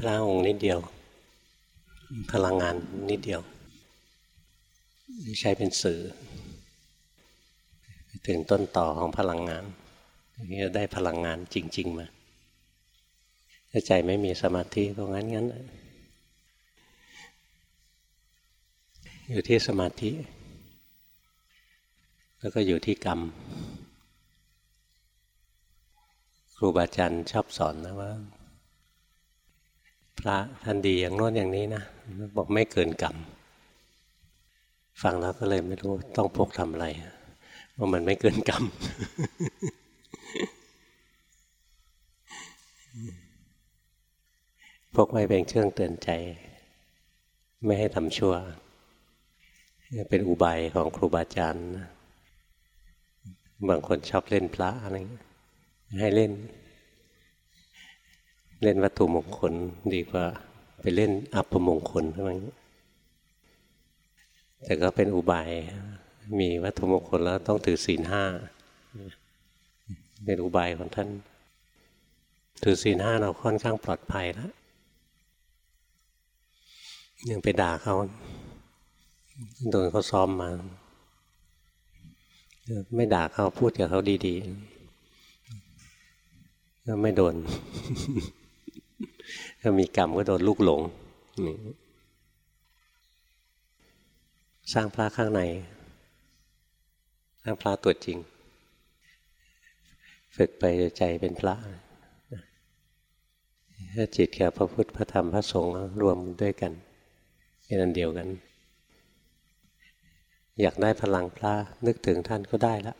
พระองค์นิดเดียว พลังงานนิดเดียว ใช้เป็นสื่อ ถึงต้นต่อของพลังงานนี่จะได้พลังงานจริง ๆ มาถ้าใจไม่มีสมาธิก็งั้นงั้นอยู่ที่สมาธิ แล้วก็อยู่ที่กรรม ครูบาอาจารย์ชอบสอนนะว่า พระท่านดีอย่างโน้นอย่างนี้นะบอกไม่เกินกรรมฟังแล้วก็เลยไม่รู้ต้องพกทำอะไรว่ามันไม่เกินกรรมพกไว้เป็นเครื่องเตือนใจ ไม่ให้ทำชั่ว เป็นอุบายของครูบาอาจารย์บางคนชอบเล่นพระอะไรให้เล่น เล่นวัตถุมงคลดีกว่าไปเล่นอัปมงคลอะไรอย่างนี้แต่ก็เป็นอุบาย มีวัตถุมงคลแล้วต้องถือศีลห้าเป็นอุบายของท่าน ถือศีลห้าเราค่อนข้างปลอดภัยแล้วยังไปด่าเขาโดนเขาซ้อมมา ไม่ด่าเขาพูดกับเขาดีๆก็ไม่โดน ถ้ามีกรรมก็โดนลูกหลงสร้างพระข้างในสร้างพระตัวจริง ฝึกไปใจเป็นพระถ้าจิตกับพระพุทธพระธรรมพระสงฆ์รวมด้วยกันเป็นอันเดียวกัน อยากได้พลังพระนึกถึงท่านก็ได้ละ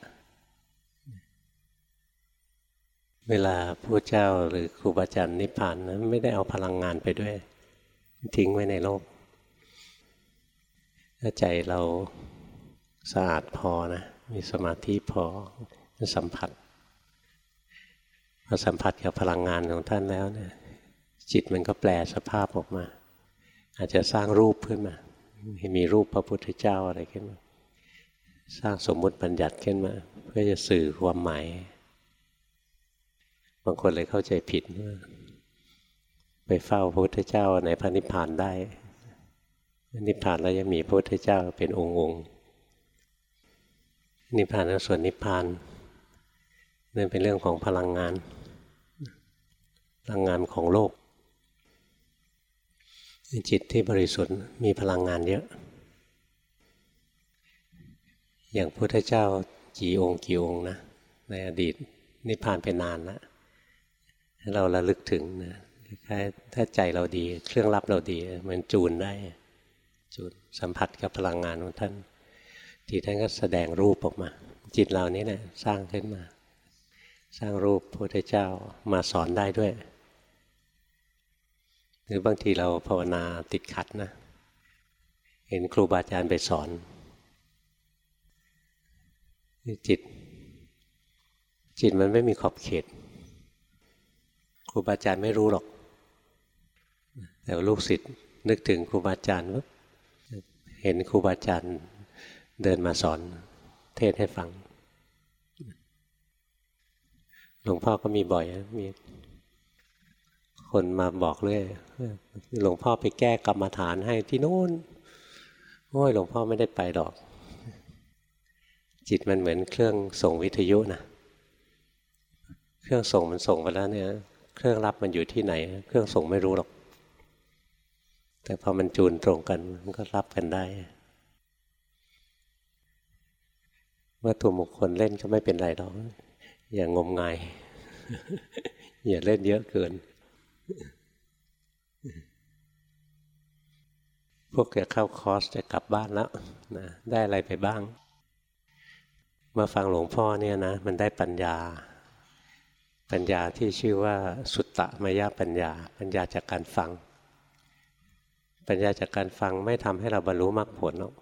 เวลาพระเจ้าหรือครูบาอาจารย์นิพพานนะไม่ได้เอาพลังงานไปด้วย ทิ้งไว้ในโลกถ้าใจเราสะอาดพอนะมีสมาธิพอสัมผัสพอสัมผัสกับพลังงานของท่านแล้วเนี่ยจิตมันก็แปลสภาพออกมา อาจจะสร้างรูปขึ้นมาให้มีรูปพระพุทธเจ้าอะไรขึ้นมา สร้างสมมุติบัญญัติขึ้นมา เพื่อจะสื่อความหมาย บางคนเลยเข้าใจผิดว่าไปเฝ้าพระพุทธเจ้าในพระนิพพานได้นิพพานแล้วจะมีพระพุทธเจ้าเป็นองค์องค์นิพพานส่วนนิพพานนั่นเป็นเรื่องของพลังงาน พลังงานของโลก จิตที่บริสุทธิ์มีพลังงานเยอะ อย่างพุทธเจ้ากี่องค์กี่องค์นะในอดีตนิพพานไปนานแล้ว เราระลึกถึงนะถ้าใจเราดี เครื่องรับเราดี มันจูนได้จูนสัมผัสกับพลังงานของท่านทีท่านก็แสดงรูปออกมา จิตเรานี้นะสร้างขึ้นมา สร้างรูปพระพุทธเจ้ามาสอนได้ด้วย หรือบางทีเราภาวนาติดขัดนะ เห็นครูบาอาจารย์ไปสอนจิต จิตมันไม่มีขอบเขต ครูบาอาจารย์ไม่รู้หรอก แต่ลูกศิษย์นึกถึงครูบาอาจารย์เห็นครูบาอาจารย์เดินมาสอนเทศให้ฟัง หลวงพ่อก็มีบ่อยมีคนมาบอกเลยหลวงพ่อไปแก้กรรมฐานให้ที่นู้นโอ้ยหลวงพ่อไม่ได้ไปดอก จิตมันเหมือนเครื่องส่งวิทยุนะ เครื่องส่งมันส่งไปแล้วเนี่ย เครื่องรับมันอยู่ที่ไหน เครื่องส่งไม่รู้หรอก แต่พอมันจูนตรงกันมันก็รับกันได้ว่าตัวมงคลเล่นก็ไม่เป็นไรหรอกอย่างงมงาย อย่าเล่นเยอะเกิน พวกจะเข้าคอร์สจะกลับบ้านแล้วนะได้อะไรไปบ้าง มาฟังหลวงพ่อเนี่ยนะ มันได้ปัญญา ปัญญาที่ชื่อว่าสุตตะมายาปัญญา ปัญญาจากการฟัง ปัญญาจากการฟังไม่ทำให้เราบรรลุมรรคผลหรอก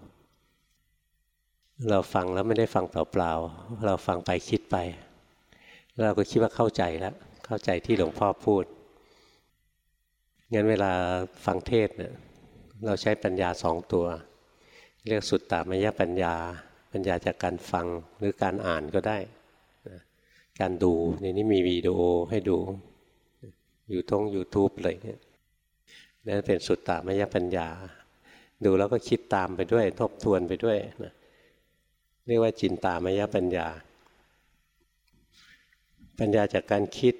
เราฟังแล้วไม่ได้ฟังเปล่าๆเราฟังไปคิดไป เราก็คิดว่าเข้าใจแล้ว เข้าใจที่หลวงพ่อพูดงั้นเวลาฟังเทศเนี่ยเราใช้ปัญญาสองตัว เรียกสุดตามยปัญญา ปัญญาจากการฟังหรือการอ่านก็ได้ การดูในนี้มีวิดีโอให้ดูอยู่ทง YouTube เลยเนี่ยนั่นเป็นสุตตามยปัญญา ดูแล้วก็คิดตามไปด้วย ทบทวนไปด้วยนะเรียกว่าจินตามยปัญญา ปัญญาจากการคิด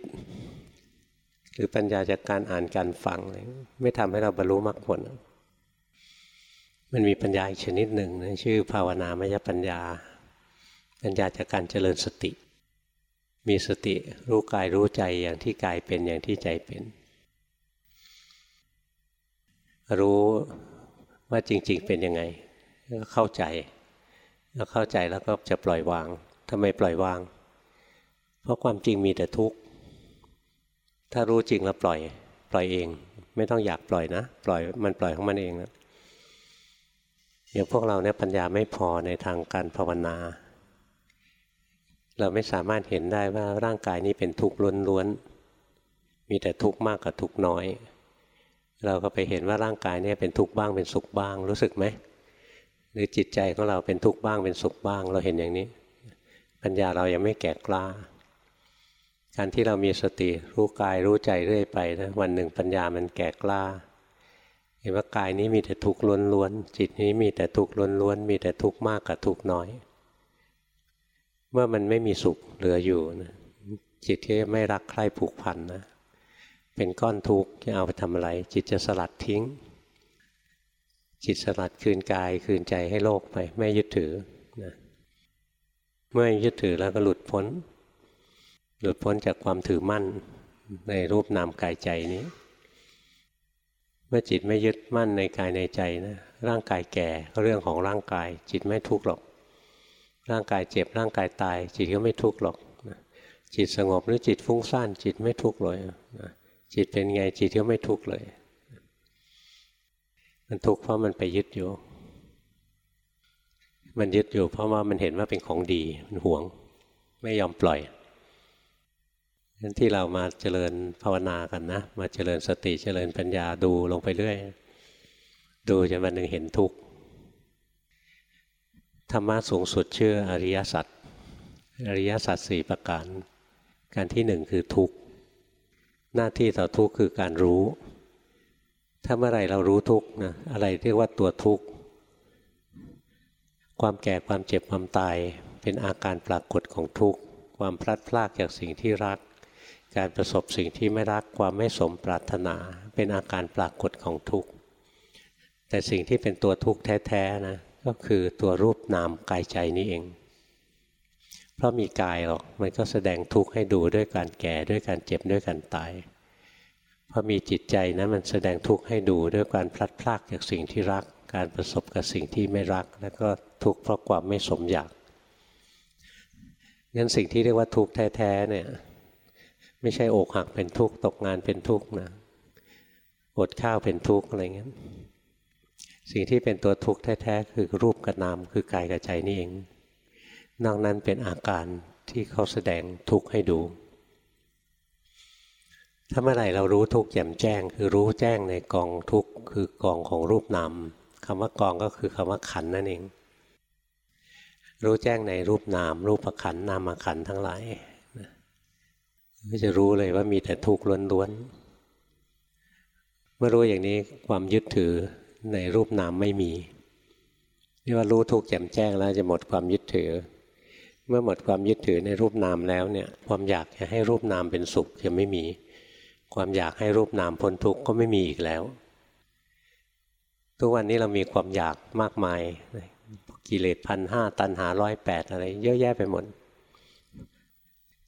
หรือปัญญาจากการอ่านการฟัง ไม่ทำให้เราบรรลุมรรคผล มันมีปัญญาอีกชนิดหนึ่งนะชื่อภาวนามยปัญญา ปัญญาจากการเจริญสติ มีสติรู้กายรู้ใจอย่างที่กายเป็นอย่างที่ใจเป็น รู้ว่าจริง ๆ เป็นยังไงก็เข้าใจแล้วเข้าใจแล้วก็จะปล่อยวางทำไมปล่อยวาง เพราะความจริงมีแต่ทุกข์ ถ้ารู้จริงแล้วปล่อย ปล่อยเอง ไม่ต้องอยากปล่อยนะ ปล่อยมันปล่อยของมันเองนะอย่างพวกเราเนี่ยปัญญาไม่พอในทางการภาวนา เราไม่สามารถเห็นได้ว่าร่างกายนี้เป็นทุกข์ล้วนๆ มีแต่ทุกข์มากกับทุกข์น้อย เราก็ไปเห็นว่าร่างกายนี่ยเป็นทุกข์บ้างเป็นสุขบ้าง รู้สึกไหม หรือจิตใจของเราเป็นทุกข์บ้างเป็นสุขบ้าง เราเห็นอย่างนี้ ปัญญาเรายังไม่แก่กล้า การที่เรามีสติรู้กายรู้ใจเรื่อยไปนะวันหนึ่งปัญญามันแก่กล้า เห็นว่ากายนี้มีแต่ทุกข์ล้วนๆ จิตนี้มีแต่ทุกข์ล้วนๆ มีแต่ทุกข์มากกับทุกข์น้อย เมื่อมันไม่มีสุขเหลืออยู่นะจิตที่ไม่รักใคร่ผูกพันนะเป็นก้อนทุกข์จะเอาไปทำอะไร จิตจะสลัดทิ้ง จิตสลัดคืนกายคืนใจให้โลกไป ไม่ยึดถือนะเมื่อยึดถือแล้วก็หลุดพ้น หลุดพ้นจากความถือมั่นในรูปนามกายใจนี้ เมื่อจิตไม่ยึดมั่นในกายในใจนะร่างกายแก่ก็เรื่องของร่างกาย จิตไม่ทุกข์หรอก ร่างกายเจ็บร่างกายตาย จิตก็ไม่ทุกข์หรอกจิตสงบหรือจิตฟุ้งซ่านจิตไม่ทุกข์เลยจิตเป็นไงจิตก็ไม่ทุกข์เลย มันทุกข์เพราะมันไปยึดอยู่ มันยึดอยู่ เพราะว่ามันเห็นว่าเป็นของดีมันหวง ไม่ยอมปล่อยนั้นที่เรามาเจริญภาวนากันนะ มาเจริญสติเจริญปัญญาดูลงไปเรื่อย ดูจนวันหนึ่งเห็นทุกข์ ธรรมะสูงสุดชื่ออริยสัจอริยสัจสี่ประการ การที่หนึ่งคือทุกข์หน้าที่ต่อทุกข์คือการรู้ ถ้าเมื่อไรเรารู้ทุกข์นะอะไรเรียกว่าตัวทุกข์ความแก่ความเจ็บความตายเป็นอาการปรากฏของทุกข์ความพลัดพรากจากสิ่งที่รัก การประสบสิ่งที่ไม่รักความไม่สมปรารถนา เป็นอาการปรากฏของทุกข์แต่สิ่งที่เป็นตัวทุกข์แท้ๆนะ ก็คือตัวรูปนามกายใจนี้เอง เพราะมีกายหรอกมันก็แสดงทุกข์ให้ดูด้วยการแก่ด้วยการเจ็บด้วยการตายพอมีจิตใจนะมันแสดงทุกข์ให้ดูด้วยการพลัดพรากจากสิ่งที่รัก การประสบกับสิ่งที่ไม่รัก แล้วก็ทุกข์เพราะความไม่สมอยากงั้นสิ่งที่เรียกว่าทุกข์แท้ๆเนี่ยไม่ใช่อกหักเป็นทุกข์ตกงานเป็นทุกข์นะอดข้าวเป็นทุกข์อะไรเงี้ย สิ่งที่เป็นตัวทุกข์แท้ๆ คือรูปกับนามคือกายกับใจนี่เอง นอกนั้นเป็นอาการที่เขาแสดงทุกข์ให้ดู ถ้าเมื่อไหร่เรารู้ทุกข์แจ่มแจ้ง คือรู้แจ้งในกองทุกข์คือกองของรูปนามคำว่ากองก็คือคำว่าขันนั่นเอง รู้แจ้งในรูปนาม รูปขันนามขันทั้งหลายก็จะรู้เลยว่ามีแต่ทุกข์ล้วนๆเมื่อรู้อย่างนี้ความยึดถือ ในรูปนามไม่มีนี่ว่ารู้ทุกข์แจ่มแจ้งแล้วจะหมดความยึดถือ เมื่อหมดความยึดถือในรูปนามแล้วเนี่ยความอยากจะให้รูปนามเป็นสุขจะไม่มี ความอยากให้รูปนามพ้นทุกข์ก็ไม่มีอีกแล้ว ทุกวันนี้เรามีความอยากมากมายกิเลสพันห้าตันหาร้อยแปดอะไร เยอะแยะไปหมด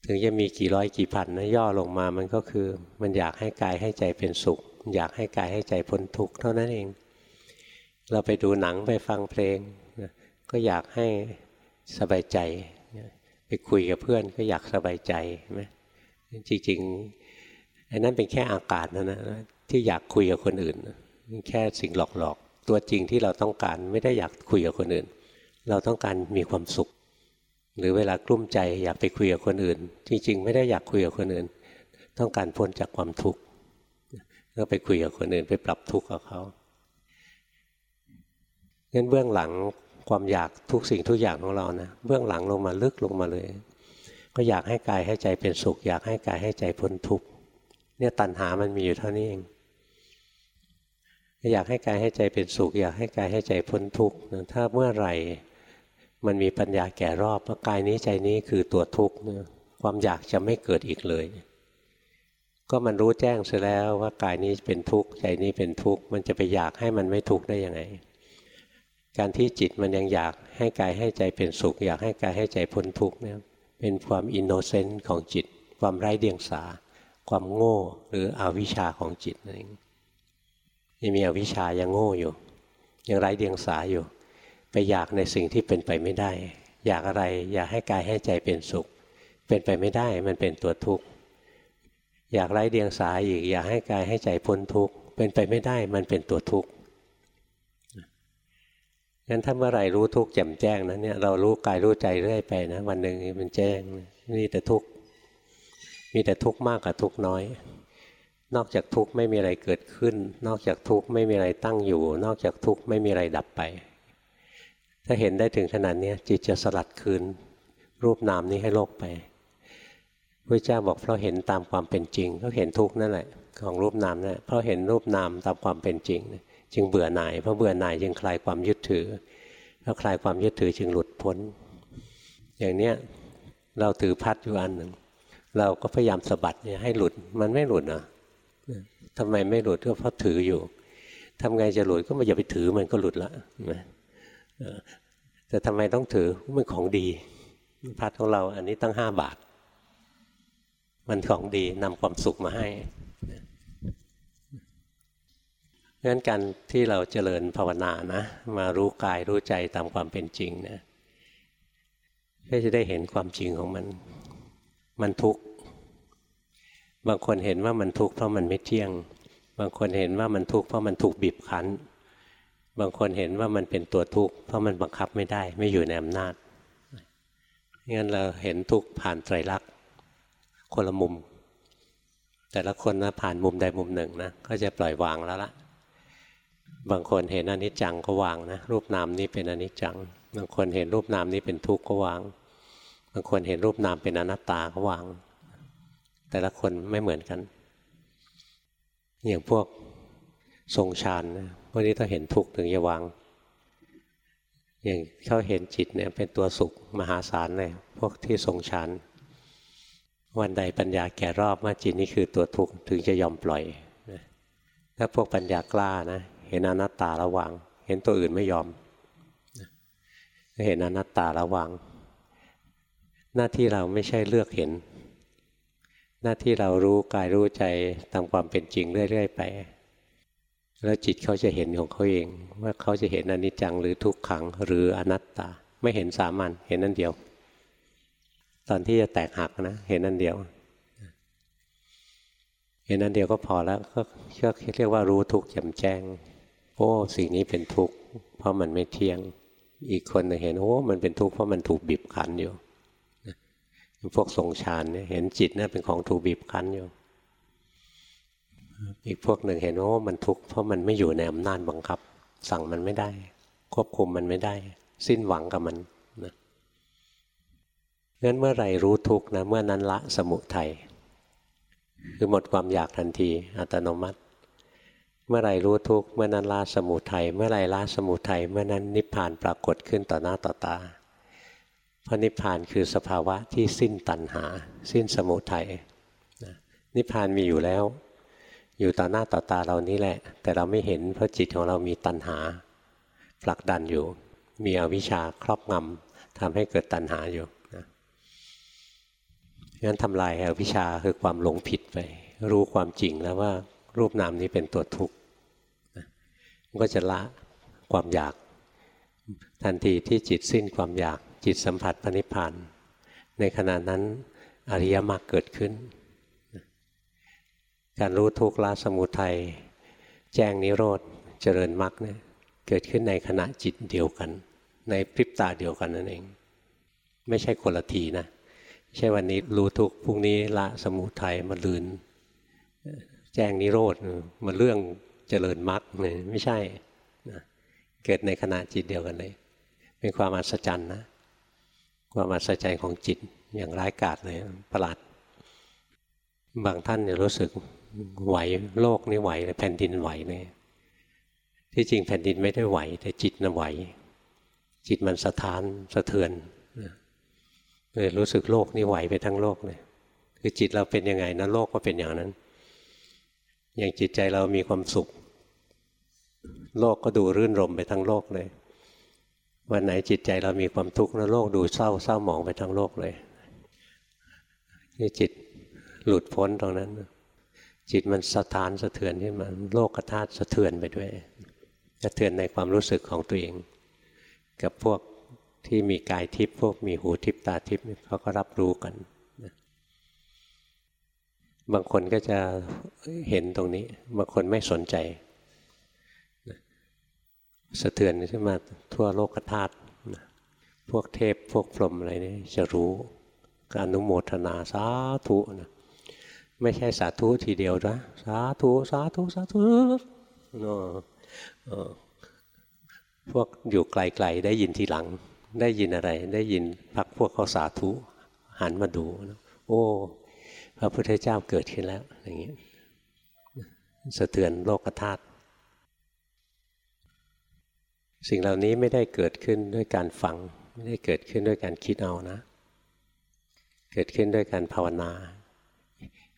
ถึงจะมีกี่ร้อยกี่พันนะย่อลงมามันก็คือ มันอยากให้กายให้ใจเป็นสุข อยากให้กายให้ใจพ้นทุกข์เท่านั้นเอง เราไปดูหนังไปฟังเพลงก็อยากให้สบายใจไปคุยกับเพื่อนก็อยากสบายใจใช่ไหมจริงๆอันนั้นเป็นแค่อากาศนะนะที่อยากคุยกับคนอื่น แค่สิ่งหลอกๆ ตัวจริงที่เราต้องการไม่ได้อยากคุยกับคนอื่น เราต้องการมีความสุข หรือเวลากลุ้มใจอยากไปคุยกับคนอื่น จริง ๆ ไม่ได้อยากคุยกับคนอื่น ต้องการพ้นจากความทุกข์ก็ไปคุยกับคนอื่นไปปรับทุกข์กับเขา งั้นเบื้องหลังความอยากทุกสิ่งทุกอย่างของเรานะเบื้องหลังลงมาลึกลงมาเลย ก็อยากให้กายให้ใจเป็นสุข อยากให้กายให้ใจพ้นทุกข์เนี่ยตัณหามันมีอยู่เท่านี้เองอยากให้กายให้ใจเป็นสุข อยากให้กายให้ใจพ้นทุกข์ถ้าเมื่อไหร่มันมีปัญญาแก่รอบว่ากายนี้ใจนี้คือตัวทุกข์ความอยากจะไม่เกิดอีกเลย ก็มันรู้แจ้งเสียแล้วว่ากายนี้เป็นทุกข์ใจนี้เป็นทุกข์มันจะไปอยากให้มันไม่ทุกข์ได้ยังไง การที่จิตมันยังอยากให้กายให้ใจเป็นสุข อยากให้กายให้ใจพ้นทุกข์เนี่ยเป็นความอินโนเซนต์ของจิต ความไร้เดียงสา ความโง่หรืออวิชชาของจิตนั่นเองยังมีอวิชชายังโง่อยู่ ยังไร้เดียงสาอยู่ ไปอยากในสิ่งที่เป็นไปไม่ได้ อยากอะไรอยากให้กายให้ใจเป็นสุข เป็นไปไม่ได้มันเป็นตัวทุกข์อยากไร้เดียงสาอีก อยากให้กายให้ใจพ้นทุกข์เป็นไปไม่ได้มันเป็นตัวทุกข์ งั้นถ้าเมื่อไรรู้ทุกข์แจ่มแจ้งนะเนี่ยเรารู้กายรู้ใจเรื่อยไปนะวันหนึ่งมันแจ้งนี่แต่ทุกข์มีแต่ทุกข์มากกับทุกข์น้อย นอกจากทุกข์ไม่มีอะไรเกิดขึ้น นอกจากทุกข์ไม่มีอะไรตั้งอยู่ นอกจากทุกข์ไม่มีอะไรดับไป ถ้าเห็นได้ถึงขนาดนี้จิตจะสลัดคืน รูปนามนี้ให้โลกไปพระเจ้าบอกเพราะเห็นตามความเป็นจริง ก็เห็นทุกข์นั่นแหละของรูปนามนั่นเพราะเห็นรูปนามตามความเป็นจริง จึงเบื่อหน่ายเพราะเบื่อหน่ายจึงคลายความยึดถือเพราะคลายความยึดถือจึงหลุดพ้น อย่างเนี้ยเราถือพัดอยู่อันหนึ่งเราก็พยายามสะบัดเนี่ยให้หลุดมันไม่หลุดนะทำไมไม่หลุดก็เพราะถืออยู่ทำไงจะหลุดก็ไม่อย่าไปถือมันก็หลุดละแต่ทำไมต้องถือมันของดี พัดของเราอันนี้ตั้งห้าบาท มันของดีนำความสุขมาให้ เพราะนั้นการที่เราเจริญภาวนานะ มารู้กายรู้ใจตามความเป็นจริงนะก็จะได้เห็นความจริงของมัน มันทุกข์ บางคนเห็นว่ามันทุกข์เพราะมันไม่เที่ยง บางคนเห็นว่ามันทุกข์เพราะมันถูกบีบคั้น บางคนเห็นว่ามันเป็นตัวทุกข์เพราะมันบังคับไม่ได้ ไม่อยู่ในอำนาจ งั้นเราเห็นทุกข์ผ่านไตรลักษณ์คนละมุม แต่ละคนนะผ่านมุมใดมุมหนึ่งนะก็จะปล่อยวางแล้วล่ะ บางคนเห็นอนิจจังก็วางนะรูปนามนี้เป็นอนิจจัง บางคนเห็นรูปนามนี้เป็นทุกข์ก็วาง บางคนเห็นรูปนามเป็นอนัตตาก็วาง แต่ละคนไม่เหมือนกัน อย่างพวกทรงฌานพวกนี้ต้องเห็นทุกข์ถึงจะวาง อย่างเขาเห็นจิตเนี่ยเป็นตัวสุขมหาศาลเลยพวกที่ทรงฌานวันใดปัญญาแก่รอบว่าจิตนี้คือตัวทุกข์ถึงจะยอมปล่อยถ้าพวกปัญญากล้านะ เห็นอนัตตาระวัง เห็นตัวอื่นไม่ยอมเห็นอนัตตาระวัง หน้าที่เราไม่ใช่เลือกเห็น หน้าที่เรารู้กายรู้ใจตามความเป็นจริงเรื่อย ๆ ไป แล้วจิตเขาจะเห็นของเขาเอง ว่าเขาจะเห็นอนิจจังหรือทุกขังหรืออนัตตา ไม่เห็นสามัญเห็นนั่นเดียว ตอนที่จะแตกหักนะ เห็นนั่นเดียว เห็นนั่นเดียวก็พอแล้วก็เรียกว่ารู้ทุกข์แจ่มแจ้ง โอ้สิ่งนี้เป็นทุกข์เพราะมันไม่เที่ยง อีกคนเห็นโอ้มันเป็นทุกข์เพราะมันถูกบีบคั้นอยู่พวกทรงฌานเนี่ยเห็นจิตนี่เป็นของถูกบีบคั้นอยู่ อีกพวกหนึ่งเห็นว่ามันทุกข์เพราะมันไม่อยู่ในอำนาจบังคับ สั่งมันไม่ได้ ควบคุมมันไม่ได้ สิ้นหวังกับมันนะงั้นเมื่อไรรู้ทุกข์นะเมื่อนั้นละสมุทัยคือหมดความอยากทันทีอัตโนมัติ เมื่อไรรู้ทุกเมื่อนั้นละสมุทัยเมื่อไรละสมุทัยเมื่อนั้นนิพพานปรากฏขึ้นต่อหน้าต่อตาเพราะนิพพานคือสภาวะที่สิ้นตัณหา สิ้นสมุทัยนิพพานมีอยู่แล้ว อยู่ต่อหน้าต่อตาเรานี้แหละ แต่เราไม่เห็นเพราะจิตของเรามีตัณหาผลักดันอยู่ มีอวิชชาครอบงำทำให้เกิดตัณหาอยู่นะงั้นทำลายอวิชชาคือความหลงผิดไป รู้ความจริงแล้วว่ารูปนามนี้เป็นตัวทุกข์ ก็จะละความอยาก ทันทีที่จิตสิ้นความอยากจิตสัมผัสปณิพานในขณะนั้นอริยมรรคเกิดขึ้น การรู้ทุกข์ละสมุทัยแจ้งนิโรธเจริญมรรคเนี่ยเกิดขึ้นในขณะจิตเดียวกัน ในพริบตาเดียวกันนั่นเอง ไม่ใช่คนละทีนะใช่วันนี้รู้ทุกข์พรุ่งนี้ละสมุทัยมาลืน แจ้งนิโรธมาเรื่อง เจริญมรรคเลยไม่ใช่เกิดในขณะจิตเดียวกันเลย เป็นความอัศจรรย์นะ ความอัศจรรย์ของจิตอย่างร้ายกาจเลยประหลาด บางท่านเนี่ยรู้สึกไหวโลกนี่ไหวเลยแผ่นดินไหวเลยที่จริงแผ่นดินไม่ได้ไหว แต่จิตน่ะไหว จิตมันสะท้านสะเทือนเลยรู้สึกโลกนี่ไหวไปทั้งโลกเลยคือจิตเราเป็นยังไงนะโลกก็เป็นอย่างนั้น อย่างจิตใจเรามีความสุข โลกก็ดูรื่นรมไปทั้งโลกเลย วันไหนจิตใจเรามีความทุกข์แล้วโลกดูเศร้าเศร้าหมองไปทั้งโลกเลยนี่จิตหลุดพ้นตรงนั้น จิตมันสะท้านสะเทือนขึ้นมาโลกธาตุสะเทือนไปด้วยสะเทือนในความรู้สึกของตัวเอง กับพวกที่มีกายทิพย์พวกมีหูทิพย์ตาทิพย์เขาก็รับรู้กันบางคนก็จะเห็นตรงนี้ บางคนไม่สนใจ สะเทือนขึ้นมาทั่วโลกธาตุพวกเทพพวกพรหมอะไรนี่จะรู้การนุโมทนาสาธุนะไม่ใช่สาธุทีเดียวนะสาธุสาธุสาธุพวกอยู่ไกลๆได้ยินทีหลัง ได้ยินอะไร ได้ยินพักพวกเขาสาธุหันมาดูโอ้พระพุทธเจ้าเกิดขึ้นแล้วอย่างนี้สะเทือนโลกธาตุ สิ่งเหล่านี้ไม่ได้เกิดขึ้นด้วยการฟัง ไม่ได้เกิดขึ้นด้วยการคิดเอานะ เกิดขึ้นด้วยการภาวนา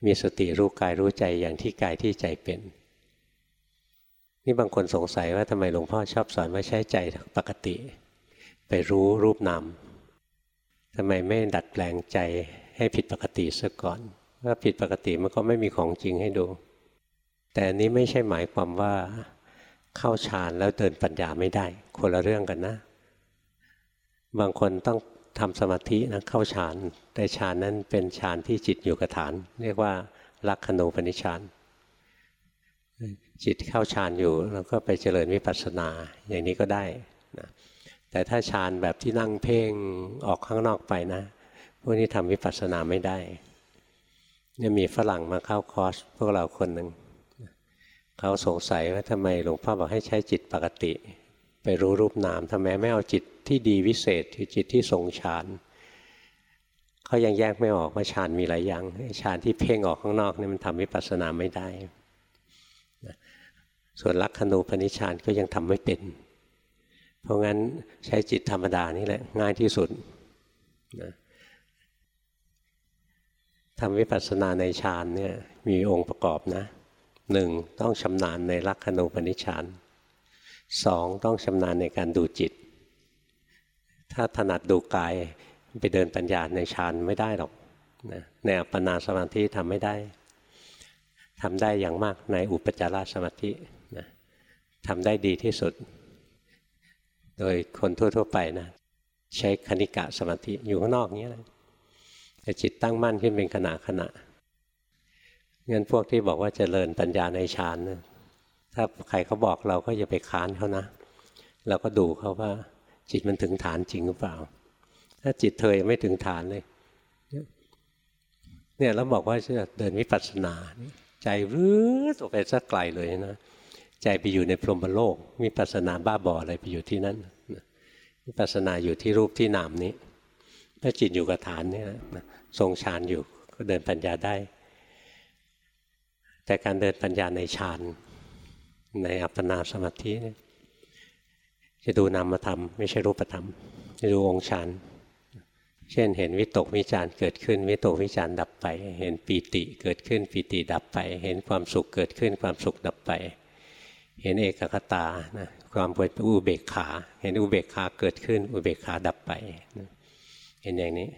มีสติรู้กายรู้ใจอย่างที่กายที่ใจเป็น นี่บางคนสงสัยว่าทำไมหลวงพ่อชอบสอนว่าใช้ใจปกติ ไปรู้รูปนามทำไมไม่ดัดแปลงใจให้ผิดปกติซะก่อนว่าผิดปกติมันก็ไม่มีของจริงให้ดู แต่อันนี้ไม่ใช่หมายความว่า เข้าฌานแล้วเดินปัญญาไม่ได้ คนละเรื่องกันนะ บางคนต้องทำสมาธินะเข้าฌานแต่ฌานนั้นเป็นฌานที่จิตอยู่กับฐาน เรียกว่าลักขณูปนิชานจิตเข้าฌานอยู่แล้วก็ไปเจริญวิปัสสนาอย่างนี้ก็ได้นะแต่ถ้าฌานแบบที่นั่งเพ่งออกข้างนอกไปนะ พวกนี้ทำวิปัสสนาไม่ได้เนี่ยมีฝรั่งมาเข้าคอร์สพวกเราคนหนึ่ง เขาสงสัยว่าทำไมหลวงพ่อบอกให้ใช้จิตปกติ ไปรู้รูปนามทำไมไม่เอาจิตที่ดีวิเศษคือจิตที่ทรงฌานเขายังแยกไม่ออกว่าฌานมีหลายอย่างฌานที่เพ่งออกข้างนอกนี่มันทำวิปัสสนาไม่ได้ ส่วนลักขณูปนิชานก็ยังทำไม่เป็น เพราะงั้นใช้จิตธรรมดานี่แหละง่ายที่สุดนะทำวิปัสสนาในฌานเนี่ยมีองค์ประกอบนะ หนึ่งต้องชำนาญในลักขณูปนิชฌานสองต้องชำนาญในการดูจิต ถ้าถนัดดูกายไปเดินปัญญาในฌานไม่ได้หรอกนะในอัปปนาสมาธิทำไม่ได้ทำได้อย่างมากในอุปจารสมาธินะทำได้ดีที่สุด โดยคนทั่ว ๆ ไปนะใช้คณิกะสมาธิอยู่ข้างนอกนี้นะแต่จิตตั้งมั่นขึ้นเป็นขณะขณะ งั้นพวกที่บอกว่าจเจริญปัญญาในฌานนะถ้าใครเขาบอกเราก็อย่าไปค้านเขานะ เราก็ดูเขาว่า จิตมันถึงฐานจริงหรือเปล่า ถ้าจิตเธอยังไม่ถึงฐานเลย เนี่ยเราบอกว่าจะเดินวิปัสสนา ใจรื้อออกไปสักไกลเลยนะใจไปอยู่ในพรหมโลกวิปัสสนาบ้าบออะไรไปอยู่ที่นั่นวิปัสสนาอยู่ที่รูปที่นามนี้ ถ้าจิตอยู่กับฐานเนี่ยทรงฌานอยู่ก็เดินปัญญาได้ แต่การเดินปัญญาในฌานในอัปปนาสมาธิจะดูนามธรรมไม่ใช่รูปธรรมจะดูองค์ฌานเช่นเห็นวิตกวิจารเกิดขึ้น วิตกวิจารดับไป เห็นปีติเกิดขึ้นปีติดับไป เห็นความสุขเกิดขึ้นความสุขดับไป เห็นเอกคตานะความเป็นอุเบกขา เห็นอุเบกขาเกิดขึ้น อุเบกขาดับไปนะเห็นอย่างนี้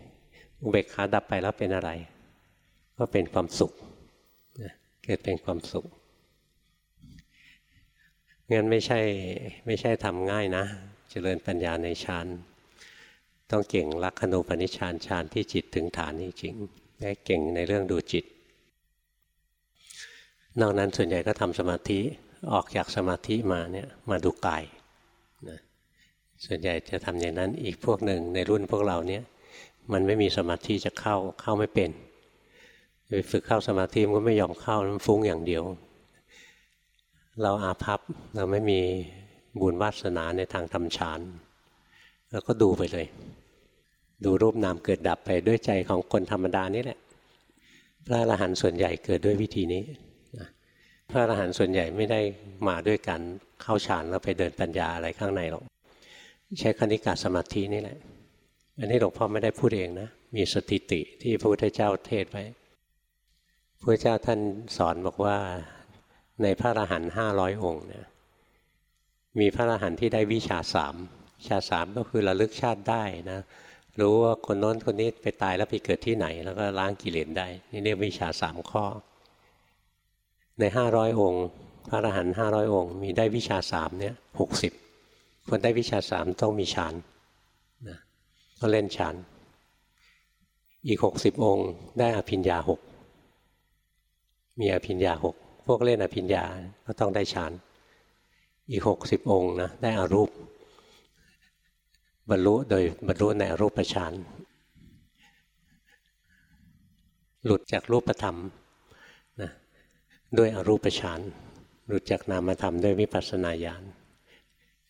อุเบกขาดับไปแล้วเป็นอะไร ก็เป็นความสุข เกิดเป็นความสุขงั้นไม่ใช่ไม่ใช่ทำง่ายนะ เจริญปัญญาในฌานต้องเก่งลักขณูปนิชฌานฌานที่จิตถึงฐานจริงๆและเก่งในเรื่องดูจิต นอกนั้นส่วนใหญ่ก็ทำสมาธิออกจากสมาธิมาเนี่ยมาดูกายนะส่วนใหญ่จะทำอย่างนั้นอีกพวกหนึ่งในรุ่นพวกเราเนี่ยมันไม่มีสมาธิจะเข้าเข้าไม่เป็น ไปฝึกเข้าสมาธิมันก็ไม่ยอมเข้ามันฟุ้งอย่างเดียว เราอาภัพเราไม่มีบุญวาสนาในทางทำฌานแล้วก็ดูไปเลย ดูรูปนามเกิดดับไปด้วยใจของคนธรรมดานี่แหละ พระอรหันต์ส่วนใหญ่เกิดด้วยวิธีนี้พระอรหันต์ส่วนใหญ่ไม่ได้มาด้วยกันเข้าฌานแล้วไปเดินปัญญาอะไรข้างในหรอกใช้คณิกาสมาธินี่แหละ อันนี้หลวงพ่อไม่ได้พูดเองนะ มีสถิติที่พระพุทธเจ้าเทศไว้ พระเจ้าท่านสอนบอกว่าในพระอรหันต์ห้าร้อยองค์เนี่ยมีพระอรหันต์ที่ได้วิชาสามชาสามก็คือระลึกชาติได้นะรู้ว่าคนโน้นคนนี้ไปตายแล้วไปเกิดที่ไหน แล้วก็ล้างกิเลสได้ นี่เรียกวิชาสามข้อ ในห้าร้อยองค์ พระอรหันต์ห้าร้อยองค์ มีได้วิชาสามเนี่ยหกสิบคนได้วิชาสามต้องมีฌานนะก็เล่นฌานอีกหกสิบองค์ ได้อภิญญาหก มีอภิญญาหกพวกเล่นอภิญญาก็ต้องได้ฌานอีกหกสิบองค์นะได้อารูป บรรลุโดยบรรลุในรูปฌานหลุดจากรูปธรรมนะด้วยอรูปฌานหลุดจากนามธรรมด้วยวิปัสสนาญาณ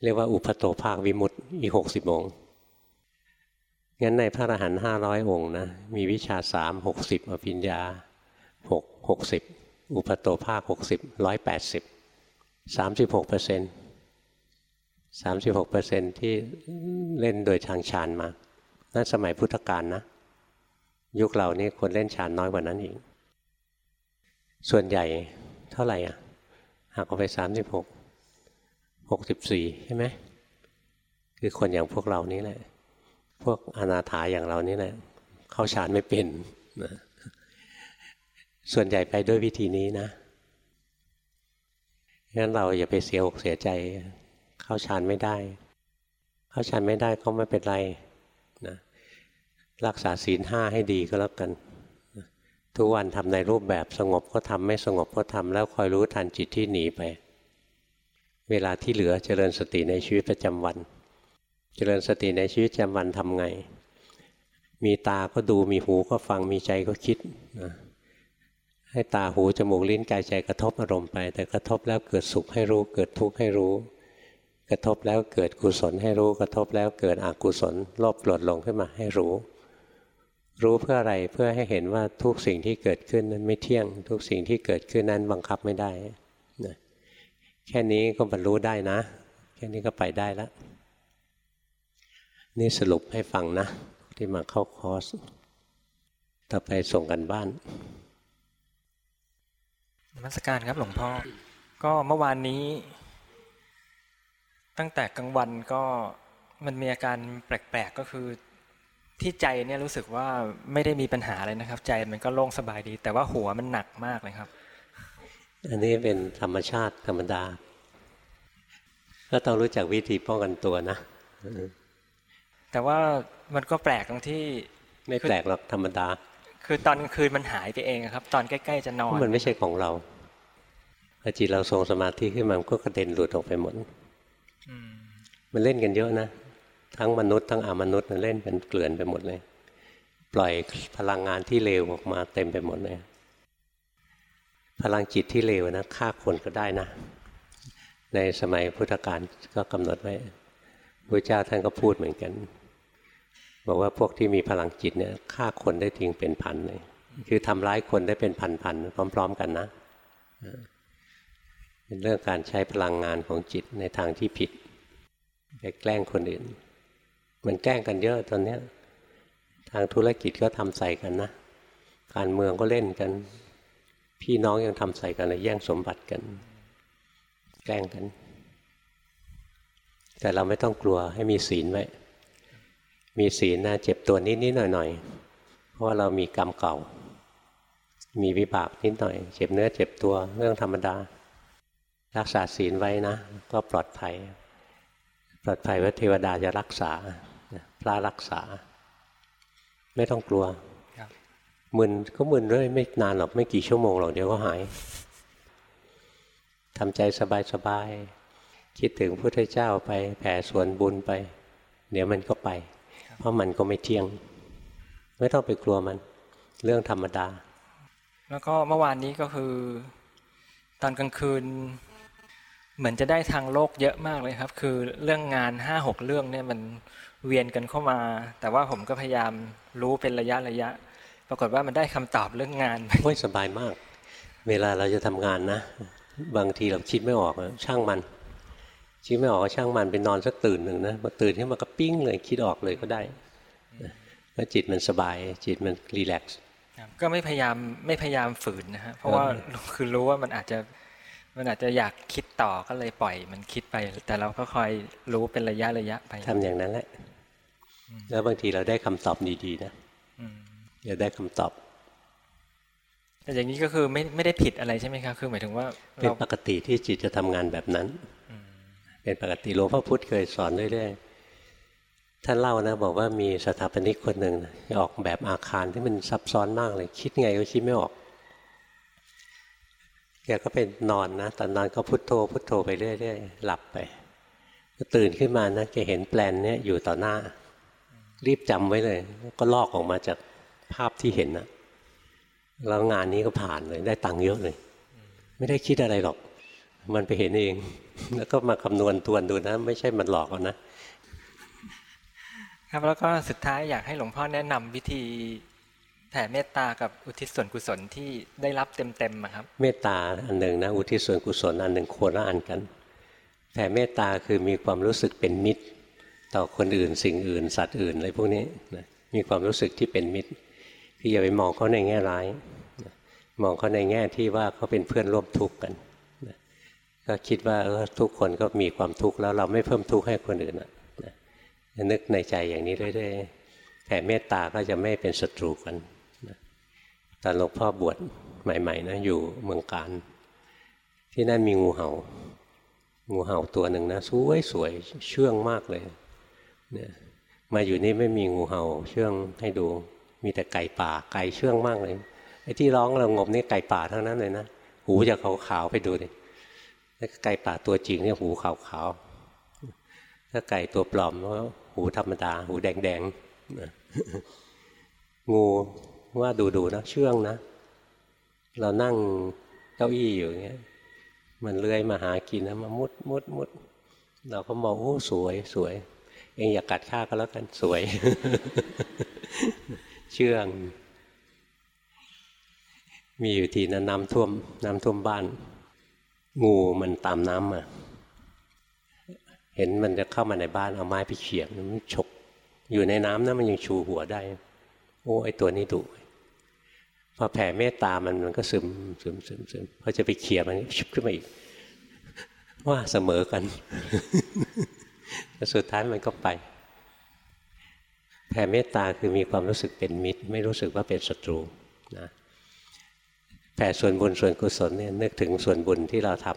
เรียกว่าอุปโตภาควิมุตติอีหกสิบองค์งั้นในพระอรหันต์ห้าร้อยองค์นะมีวิชาสามหกสิบอภิญญา หกหกสิบอุปโตภาคหกสิบร้อยแปดสิบสามสิบหกเปอร์เซ็นต์สามสิบหกเปอร์เซ็นต์ที่เล่นโดยทางฌานมา นั่นสมัยพุทธกาลนะ ยุคเรานี่คนเล่นฌานน้อยกว่านั้นอีก ส่วนใหญ่เท่าไหร่อะหักออกไปสามสิบหกหกสิบสี่ใช่ไหมคือคนอย่างพวกเรานี้แหละ พวกอนาถาอย่างเรานี่แหละ เข้าฌานไม่เป็นนะ ส่วนใหญ่ไปด้วยวิธีนี้นะงั้นเราอย่าไปเสียอกเสียใจ เข้าฌานไม่ได้ เข้าฌานไม่ได้ก็ไม่เป็นไรนะรักษาศีลห้าให้ดีก็แล้วกัน ทุกวันทำในรูปแบบสงบก็ทำไม่สงบก็ทำแล้วคอยรู้ทันจิตที่หนีไป เวลาที่เหลือเจริญสติในชีวิตประจำวัน เจริญสติในชีวิตประจำวันทำไง มีตาก็ดูมีหูก็ฟังมีใจก็คิดนะ ให้ตาหูจมูกลิ้นกายใจกระทบอารมณ์ไป แต่กระทบแล้วเกิดสุขให้รู้ เกิดทุกข์ให้รู้ กระทบแล้วเกิดกุศลให้รู้ กระทบแล้วเกิดอกุศลลบปลดลงขึ้นมาให้รู้ รู้เพื่ออะไรเพื่อให้เห็นว่าทุกสิ่งที่เกิดขึ้นนั้นไม่เที่ยง ทุกสิ่งที่เกิดขึ้นนั้นบังคับไม่ได้นะแค่นี้ก็บรรลุได้นะ แค่นี้ก็ไปได้แล้วนี่สรุปให้ฟังนะ ที่มาเข้าคอร์ส ต่อไปส่งกันบ้าน มัสการครับหลวงพ่อ ก็เมื่อวานนี้ ตั้งแต่กลางวันก็มันมีอาการแปลกๆก็คือที่ใจเนี่ยรู้สึกว่าไม่ได้มีปัญหาเลยนะครับ ใจมันก็โล่งสบายดี แต่ว่าหัวมันหนักมากเลยครับ อันนี้เป็นธรรมชาติธรรมดา ก็ต้องรู้จักวิธีป้องกันตัวนะแต่ว่ามันก็แปลกตรงที่ ไม่แปลกหรอกธรรมดา คือตอนกลางคืนมันหายไปเองครับ ตอนใกล้ ๆ จะนอนมันไม่ใช่ของเรา พอจิตเราทรงสมาธิขึ้นมามันก็กระเด็นหลุดออกไปหมดมันเล่นกันเยอะนะทั้งมนุษย์ทั้งอามนุษย์เล่นกันเกลื่อนไปหมดเลย ปล่อยพลังงานที่เลวออกมาเต็มไปหมดเลย พลังจิตที่เลวนะฆ่าคนก็ได้นะ ในสมัยพุทธกาลก็กำหนดไว้พระเจ้าท่านก็พูดเหมือนกัน บอกว่าพวกที่มีพลังจิตเนี่ยฆ่าคนได้ทิ้งเป็นพันเลย คือทำร้ายคนได้เป็นพันๆพร้อม ๆ กันนะ เป็นเรื่องการใช้พลังงานของจิตในทางที่ผิดไปแกล้งคนอื่น มันแกล้งกันเยอะตอนนี้ทางธุรกิจก็ทำใส่กันนะ การเมืองก็เล่นกัน พี่น้องยังทำใส่กันเลยแย่งสมบัติกัน แกล้งกัน แต่เราไม่ต้องกลัวให้มีศีลไว้ มีศีลนะเจ็บตัวนิดนิดหน่อยหน่อยเพราะว่าเรามีกรรมเก่า มีวิบากนิดหน่อย เจ็บเนื้อเจ็บตัวเรื่องธรรมดา รักษาศีลไว้นะ ก็ปลอดภัย ปลอดภัยว่าเทวดาจะรักษาพระรักษา ไม่ต้องกลัวมึนก็มึนเรื่อยไม่นานหรอกไม่กี่ชั่วโมงหรอกเดี๋ยวก็หายทำใจสบายๆคิดถึงพระพุทธเจ้าไปแผ่ส่วนบุญไป เดี๋ยวมันก็ไป เพราะมันก็ไม่เที่ยง ไม่ต้องไปกลัวมัน เรื่องธรรมดา แล้วก็เมื่อวานนี้ก็คือ ตอนกลางคืน เหมือนจะได้ทางโลกเยอะมากเลยครับ คือเรื่องงานห้าหกเรื่องเนี่ยมันเวียนกันเข้ามา แต่ว่าผมก็พยายามรู้เป็นระยะระยะ ปรากฏว่ามันได้คำตอบเรื่องงานโอ้ยสบายมาก เวลาเราจะทำงานนะ บางทีเราคิดไม่ออกช่างมัน คิดไม่ออกก็ช่างมันไปนอนสักตื่นหนึ่งนะมาตื่นขึ้นมาก็ปิ้งเลยคิดออกเลยก็ได้ก็จิตมันสบายจิตมันรีแลกซ์ก็ไม่พยายามไม่พยายามฝืนนะฮะเพราะว่าคือรู้ว่ามันอาจจะ มันอาจจะอยากคิดต่อก็เลยปล่อย มันคิดไป แต่เราก็คอยรู้เป็นระยะระยะไปทำอย่างนั้นแหละ แล้วบางทีเราได้คำตอบดีๆนะเราได้คำตอบแต่อย่างนี้ก็คือไม่ไม่ได้ผิดอะไรใช่ไหมครับคือหมายถึงว่าเป็นปกติที่จิตจะทำงานแบบนั้นเป็นปกติหลวงพ่อพุธเคยสอนเรื่อยๆท่านเล่านะบอกว่ามีสถาปนิกคนหนึ่งออกแบบอาคารที่มันซับซ้อนมากเลย คิดไงก็คิดไม่ออก แกก็เป็นนอนนะ ตอนนอนก็พุโทโธพุโทโธไปเรื่อยๆหลับไป ก็ตื่นขึ้นมานะแกเห็นแปลนเนี้ยอยู่ต่อหน้า รีบจำไว้เลย ก็ลอกออกมาจากภาพที่เห็นนะแล้วงานนี้ก็ผ่านเลย ได้ตังค์เยอะเลย ไม่ได้คิดอะไรหรอก มันไปเห็นเอง แล้วก็มาคำนวณทวนดูนะ ไม่ใช่มันหลอกเอานะครับแล้วก็สุดท้ายอยากให้หลวงพ่อแนะนำวิธี แผ่เมตตากับอุทิศส่วนกุศลที่ได้รับเต็มๆครับ เมตตาอันหนึ่งนะอุทิศส่วนกุศลอันหนึ่งโคละอันกันแผ่เมตตาคือมีความรู้สึกเป็นมิตร ต่อคนอื่นสิ่งอื่น สัตว์อื่นอะไรพวกนี้นะมีความรู้สึกที่เป็นมิตรพี่อย่าไปมองเขาในแง่ร้าย มองเขาในแง่ที่ว่าเขาเป็นเพื่อนร่วมทุกข์กันก็คิดว่าเออทุกคนก็มีความทุกข์แล้วเราไม่เพิ่มทุกข์ให้คนอื่นนะนึกในใจอย่างนี้เรื่อยๆแผ่เมตตาก็จะไม่เป็นศัตรูกัน ตอนหลวงพ่อบวชใหม่ๆนะอยู่เมืองการ ที่นั่นมีงูเหา่า งูเห่าตัวหนึ่งนะสวยสวยเชื่องมากเลยเนี่ยมาอยู่นี่ไม่มีงูเห่าเชื่องให้ดู มีแต่ไก่ป่าไก่เชื่องมากเลยไอ้ที่ร้องเรางบนี่ไก่ป่าทั้งนั้นเลยนะหูจะขาวๆไปดูดิไก่ป่าตัวจริงเนี่ยหูขาวๆถ้าไก่ตัวปลอมก็หูธรรมดา หูแดงๆงู ว่าดูดูนะเชื่องนะ เรานั่งเก้าอี้อยู่เงี้ย มันเลื้อยมาหากินนะมามุดมุดมุดเราก็มองโอ้สวยสวย เองอย่ากัดข้าก็แล้วกันสวย เชื่อง มีอยู่ทีนั้นน้ำท่วม น้ำท่วมบ้าน งูมันตามน้ำมาเห็นมันจะเข้ามาในบ้านเอาไม้ไปเขี่ยมันฉกอยู่ในน้ำนะมันยังชูหัวได้ โอ้ไอตัวนี้ดุ พอแผ่เมตตามันมันก็ซึมซึมซึมซึมพอจะไปเขี่ยมันชุบขึ้นมาอีก ว่าเสมอกันสุดท้ายมันก็ไป แผ่เมตตาคือมีความรู้สึกเป็นมิตร ไม่รู้สึกว่าเป็นศัตรูนะแผ่ส่วนบุญส่วนกุศลเนี่ยนึกถึงส่วนบุญที่เราท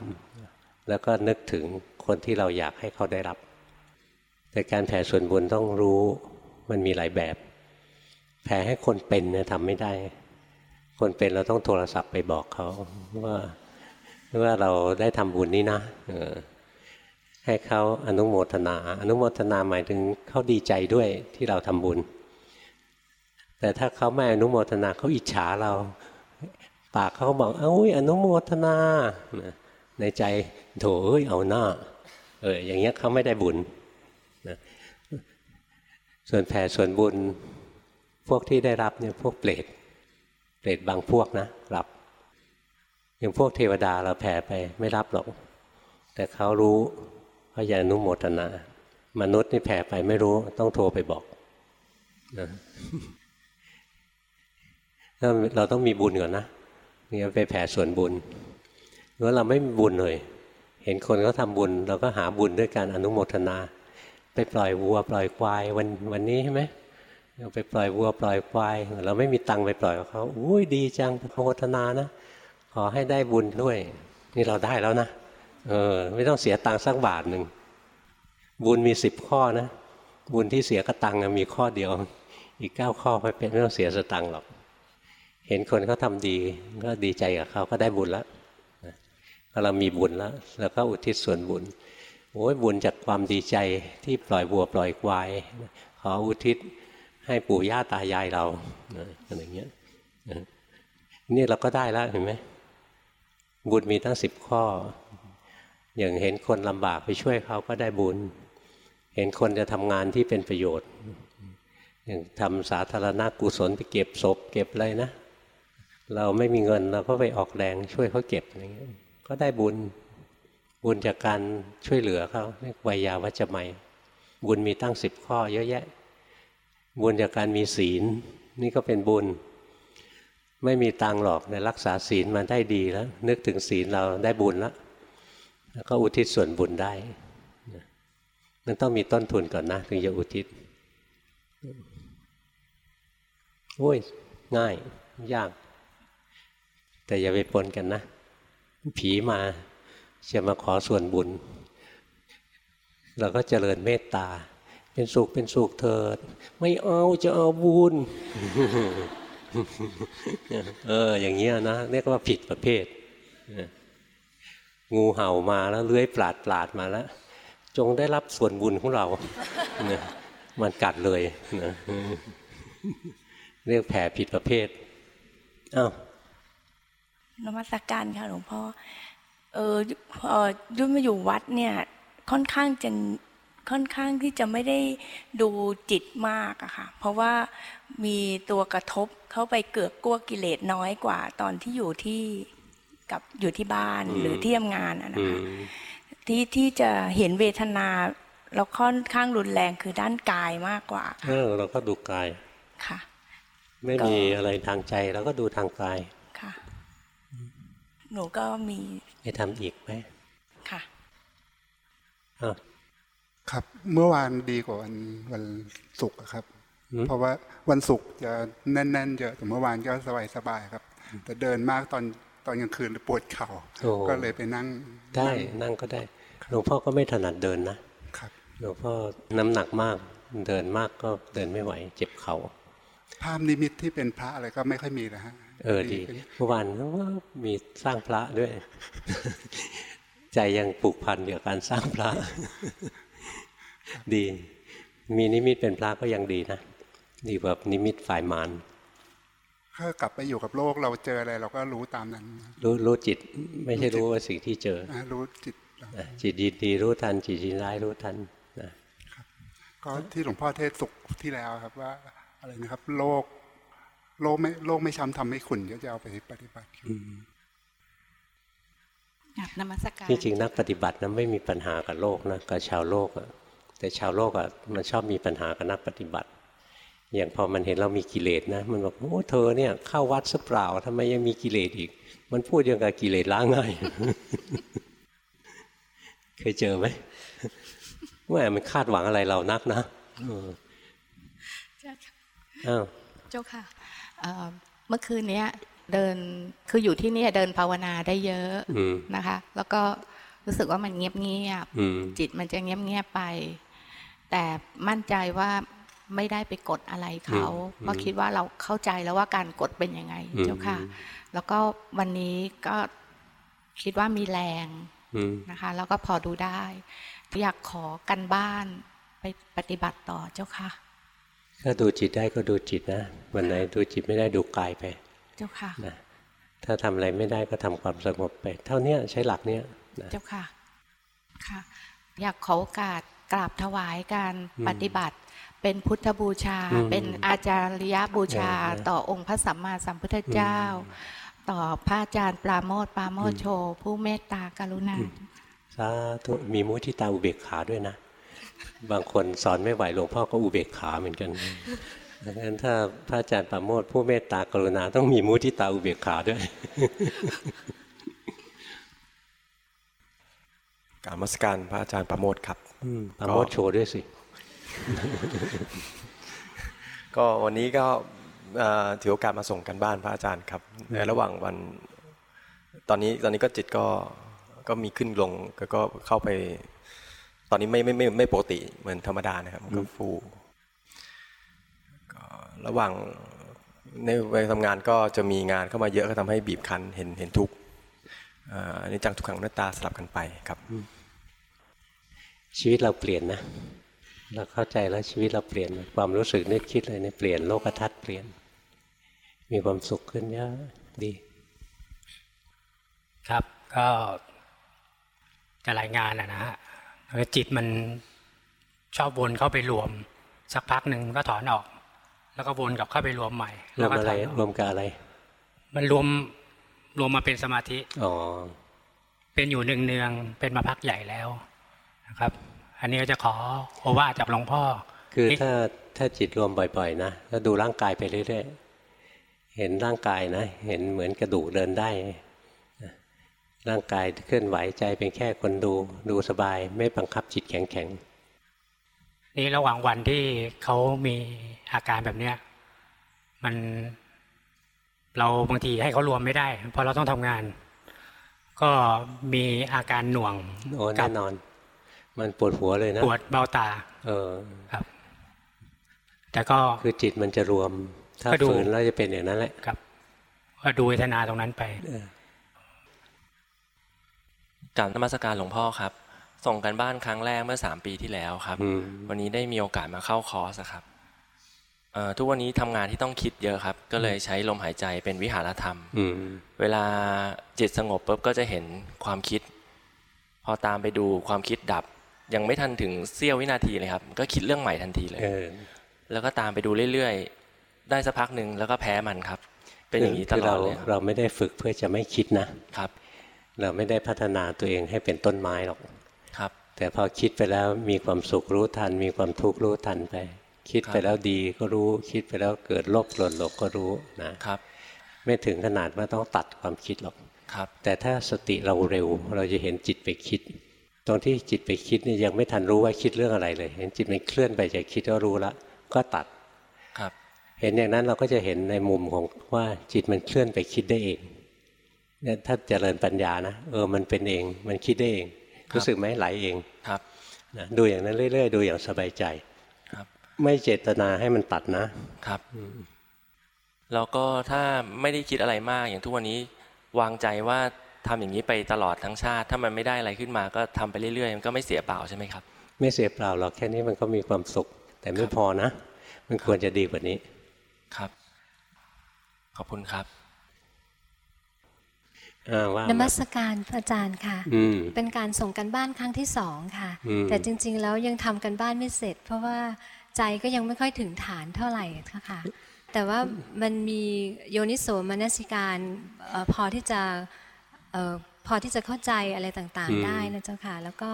ำแล้วก็นึกถึงคนที่เราอยากให้เขาได้รับ แต่การแผ่ส่วนบุญต้องรู้มันมีหลายแบบ แผ่ให้คนเป็นเนี่ยทำไม่ได้ คนเป็นเราต้องโทรศัพท์ไปบอกเขาว่าว่าเราได้ทำบุญนี้นะให้เขาอนุโมทนา อนุโมทนาหมายถึงเขาดีใจด้วยที่เราทำบุญ แต่ถ้าเขาไม่อนุโมทนาเขาอิจฉาเรา ปากเขาบอกเอ้ยอนุโมทนา ในใจโถเอ้ยเอาหน้าเอออย่างเงี้ยเขาไม่ได้บุญนะส่วนแผ่ส่วนบุญ พวกที่ได้รับเนี่ยพวกเปรต รตบางพวกนะรับอย่างพวกเทวดาเราแผ่ไปไม่รับหรอก แต่เขารู้เขาอยากนุโมทนามนุษย์นี่แผ่ไปไม่รู้ต้องโทรไปบอกนะเราต้องมีบุญก่อนนะเนี่ยไปแผ่ส่วนบุญเมื่อเราไม่มีบุญเลย เห็นคนเขาทาบุญ เราก็หาบุญด้วยการอนุโมทนา ไปปล่อยวัว ปล่อยควายวันวันนี้ใช่ไหม เราไปปล่อยวัวปล่อยควายเราไม่มีตังค์ไปปล่อยเขาอุ้ยดีจังโมทนานะขอให้ได้บุญด้วย นี่เราได้แล้วนะเออไม่ต้องเสียตังค์สักบาทหนึ่งบุญมีสิบข้อนะบุญที่เสียกระตังมีข้อเดียว อีกเก้าข้อไม่เป็นไม่ต้องเสียสตังค์หรอก เห็นคนเขาทาดีก็ดีใจกับเขาก็ได้บุญแล้วเรามีบุญแล้วแล้วก็อุทิศส่วนบุญโอ้ยบุญจากความดีใจที่ปล่อยวัวปล่อยควาย ขออุทิศ ให้ปู่ย่าตายายเราอะไรเงี้ยนี่เราก็ได้แล้วเห็นไหมบุญมีทั้งสิบข้อ อย่างเห็นคนลำบากไปช่วยเขาก็ได้บุญ เห็นคนจะทำงานที่เป็นประโยชน์ อย่างทำสาธารณกุศลไปเก็บศพเก็บอะไรนะ เราไม่มีเงินเราก็ไปออกแรงช่วยเขาเก็บอะไรเงี้ยก็ได้บุญบุญจากการช่วยเหลือเขาเรียกวิยาวัจจะไม่บุญมีตั้งสิบข้อเยอะแยะ บุญจากการมีศีล นี่ก็เป็นบุญ ไม่มีตังหรอกในรักษาศีลมันได้ดีแล้ว นึกถึงศีลเราได้บุญแล้วแล้วก็อุทิศส่วนบุญได้มันต้องมีต้นทุนก่อนนะ ถึงจะอุทิศโอ้ยง่าย ยาก แต่อย่าไปปนกันนะ ผีมาจะมาขอส่วนบุญ เราก็เจริญเมตตา เป็นสุขเป็นสุขเถิด ไม่เอาจะเอาบุญเอออย่างเงี้ยนะเรียกว่าผิดประเภท งูเห่ามาแล้วเลื้อยปลาดปลาดมาแล้ว จงได้รับส่วนบุญของเราเนี่ยมันกัดเลยนะเรียกแผ่ผิดประเภทอ้าวนมัสกการค่ะหลวงพ่อเออพอยุ่มาอยู่วัดเนี่ย ค่อนข้างจะ ค่อนข้างที่จะไม่ได้ดูจิตมากอะค่ะ เพราะว่ามีตัวกระทบเข้าไปเกือกกลัวกิเลสน้อยกว่า ตอนที่อยู่ที่กับอยู่ที่บ้านหรือที่ทำงานอะนะคะที่ที่จะเห็นเวทนาเราค่อนข้างรุนแรงคือด้านกายมากกว่าเออเราก็ดูกายค่ะ ไม่มีอะไรทางใจเราก็ดูทางกายค่ะ หนูก็มีจะทำอีกไหมค่ะ ครับ เมื่อวานดีกว่าวันวันศุกร์ครับ เพราะว่าวันศุกร์จะแน่นๆเยอะแต่เมื่อวานก็สบายๆครับ แต่เดินมากตอนตอนกลางคืนปวดเข่าก็เลยไปนั่งได้นั่งก็ได้หลวงพ่อก็ไม่ถนัดเดินนะครับรับหลวงพ่อน้ำหนักมากเดินมากก็เดินไม่ไหว เจ็บเข่าภาพนิมิตที่เป็นพระอะไรก็ไม่ค่อยมีนะฮะเออดีเมื่อวานก็มีสร้างพระด้วย ใจยังผูกพันกับการสร้างพระ ดี มีนิมิตเป็นพระก็ยังดีนะ ดีกว่านิมิตฝ่ายมารถ้ากลับไปอยู่กับโลกเราเจออะไรเราก็รู้ตามนั้น รู้รู้จิตไม่ใช่รู้ว่าสิ่งที่เจอรู้จิตจิตดีดีรู้ทัน จิตดีร้ายรู้ทันนะครับก็ที่หลวงพ่อเทศสุขที่แล้วครับว่าอะไรนะครับ โลก โลกไม่โลกไม่ช้ำทำให้ขุนก็จะเอาไปปฏิบัตินมัสการที่จริงนักปฏิบัตินะไม่มีปัญหากับโลกนะกับชาวโลกอะ แต่ชาวโลกอะมันชอบมีปัญหากับนักปฏิบัติ อย่างพอมันเห็นเรามีกิเลสนะ มันบอกโอ้เธอเนี่ยเข้าวัดซะเปล่าทำไมยังมีกิเลสอีก มันพูดยังกับกิเลสล้างง่าย เคยเจอไหมว่ามันคาดหวังอะไรเรานักนะอ้าวเจ้าค่ะเมื่อคืนนี้เดินคืออยู่ที่นี่เดินภาวนาได้เยอะนะคะ แล้วก็รู้สึกว่ามันเงียบเงียบจิตมันจะเงียบเงียบไป แต่มั่นใจว่าไม่ได้ไปกดอะไรเขาเพราะคิดว่าเราเข้าใจแล้วว่าการกดเป็นยังไงเจ้าค่ะ แล้วก็วันนี้ก็คิดว่ามีแรงนะคะ แล้วก็พอดูได้ อยากขอกันบ้านไปปฏิบัติต่อเจ้าค่ะถ้าดูจิตได้ก็ดูจิตนะวันไหนดูจิตไม่ได้ดูกายไป เจ้าค่ะนะถ้าทำอะไรไม่ได้ก็ทำความสงบไป เท่านี้ใช้หลักเนี้ยเจ้าค่ะค่ะ อยากขอโอกาส กราบถวายการปฏิบัติ เป็นพุทธบูชา เป็นอาจารยบูชา ต่อองค์พระสัมมาสัมพุทธเจ้า ต่อพระอาจารย์ปราโมทปราโมทโช ผู้เมตตากรุณาสาธุมีมุทิตาอุเบกขาด้วยนะ บางคนสอนไม่ไหวหลวงพ่อก็อุเบกขาเหมือนกันดังนั้นถ้าพระอาจารย์ปราโมทผู้เมตตากรุณาต้องมีมุทิตาอุเบกขาด้วยการมัสการพระอาจารย์ประโมทครับ ปราโมทโชด้วยสิ ก็วันนี้ก็ถือโอกาสมาส่งกันบ้านพระอาจารย์ครับในระหว่างวัน ตอนนี้ตอนนี้ก็จิตก็ก็มีขึ้นลงก็เข้าไป ตอนนี้ไม่ไม่ไม่ไม่ปกติเหมือนธรรมดานะครับก็ฟูระหว่างในวัยทำงานก็จะมีงานเข้ามาเยอะก็ทำให้บีบคั้นเห็นเห็นทุกอันนี้จังทุกขังหน้าตาสลับกันไปครับ ชีวิตเราเปลี่ยนนะเราเข้าใจแล้วชีวิตเราเปลี่ยนความรู้สึกนึกคิดอะไรเนี่ยเปลี่ยนโลกทัศน์เปลี่ยน มีความสุขขึ้นเยอะดี ครับก็จะรายงานนะนะฮะจิตมันชอบวนเข้าไปรวม สักพักหนึ่งก็ถอนออก แล้วก็วนกลับเข้าไปรวมใหม่รวมอะไรรวมกับอะไร มันรวมรวมมาเป็นสมาธิอ๋อเป็นอยู่เนืองๆเป็นมาพักใหญ่แล้ว นะครับ อันนี้ก็จะขอโอวาจากหลวงพ่อ คือถ้าถ้าจิตรวมบ่อย ๆ นะแล้วดูร่างกายไปเรื่อยๆ เห็นร่างกายนะ เห็นเหมือนกระดูกเดินได้ ร่างกายเคลื่อนไหวใจเป็นแค่คนดู ดูสบายไม่บังคับจิตแข็งๆ นี่ระหว่างวันที่เขามีอาการแบบเนี้ยมันเราบางทีให้เขารวมไม่ได้ เพราะเราต้องทำงาน ก็มีอาการหน่วงโอ้แน่นอน มันปวดหัวเลยนะ ปวดเบ้าตา เออครับ แต่ก็คือจิตมันจะรวม ถ้าฝืนแล้วจะเป็นอย่างนั้นแหละครับก็ดูเวทนาตรงนั้นไปกราบนมัสการหลวงพ่อครับ ส่งกันบ้านครั้งแรกเมื่อสามปีที่แล้วครับ วันนี้ได้มีโอกาสมาเข้าคอร์สครับทุกวันนี้ทำงานที่ต้องคิดเยอะครับ ก็เลยใช้ลมหายใจเป็นวิหารธรรมเวลาจิตสงบปุ๊บก็จะเห็นความคิด พอตามไปดูความคิดดับ ยังไม่ทันถึงเสี้ยววินาทีเลยครับ ก็คิดเรื่องใหม่ทันทีเลยแล้วก็ตามไปดูเรื่อยๆ ได้สักพักหนึ่งแล้วก็แพ้มันครับ เป็นอย่างนี้ตลอดเลยเราไม่ได้ฝึกเพื่อจะไม่คิดนะครับ เราไม่ได้พัฒนาตัวเองให้เป็นต้นไม้หรอกครับ แต่พอคิดไปแล้วมีความสุขรู้ทัน มีความทุกข์รู้ทันไป คิดไปแล้วดีก็รู้ คิดไปแล้วเกิดโลภหล่นหลบก็รู้นะครับ ไม่ถึงขนาดว่าต้องตัดความคิดหรอกครับ แต่ถ้าสติเราเร็วเราจะเห็นจิตไปคิด ตรงที่จิตไปคิดนี่ยังไม่ทันรู้ว่าคิดเรื่องอะไรเลย เห็นจิตมันเคลื่อนไปจากคิดก็รู้ละก็ตัดครับ เห็นอย่างนั้นเราก็จะเห็นในมุมของว่าจิตมันเคลื่อนไปคิดได้เองเนี่ยถ้าเจริญปัญญานะเออมันเป็นเอง มันคิดได้เองรู้สึกไหมไหลเองครับนะดูอย่างนั้นเรื่อย ๆ ดูอย่างสบายใจไม่เจตนาให้มันตัดนะครับแล้วก็ถ้าไม่ได้คิดอะไรมากอย่างทุกวันนี้วางใจว่า ทำอย่างนี้ไปตลอดทั้งชาติ ถ้ามันไม่ได้อะไรขึ้นมาก็ทำไปเรื่อยๆมันก็ไม่เสียเปล่าใช่ไหมครับ ไม่เสียเปล่าหรอกแค่นี้มันก็มีความสุข แต่ไม่พอนะ มันควรจะดีกว่านี้ครับ ขอบคุณครับนมัสการพระอาจารย์ค่ะ เป็นการส่งกันบ้านครั้งที่สองค่ะ แต่จริง ๆ แล้วยังทำกันบ้านไม่เสร็จ เพราะว่าใจก็ยังไม่ค่อยถึงฐานเท่าไหร่ค่ะ แต่ว่ามันมีโยนิโสมนสิการพอที่จะ พอที่จะเข้าใจอะไรต่างๆ ได้นะเจ้าค่ะ แล้วก็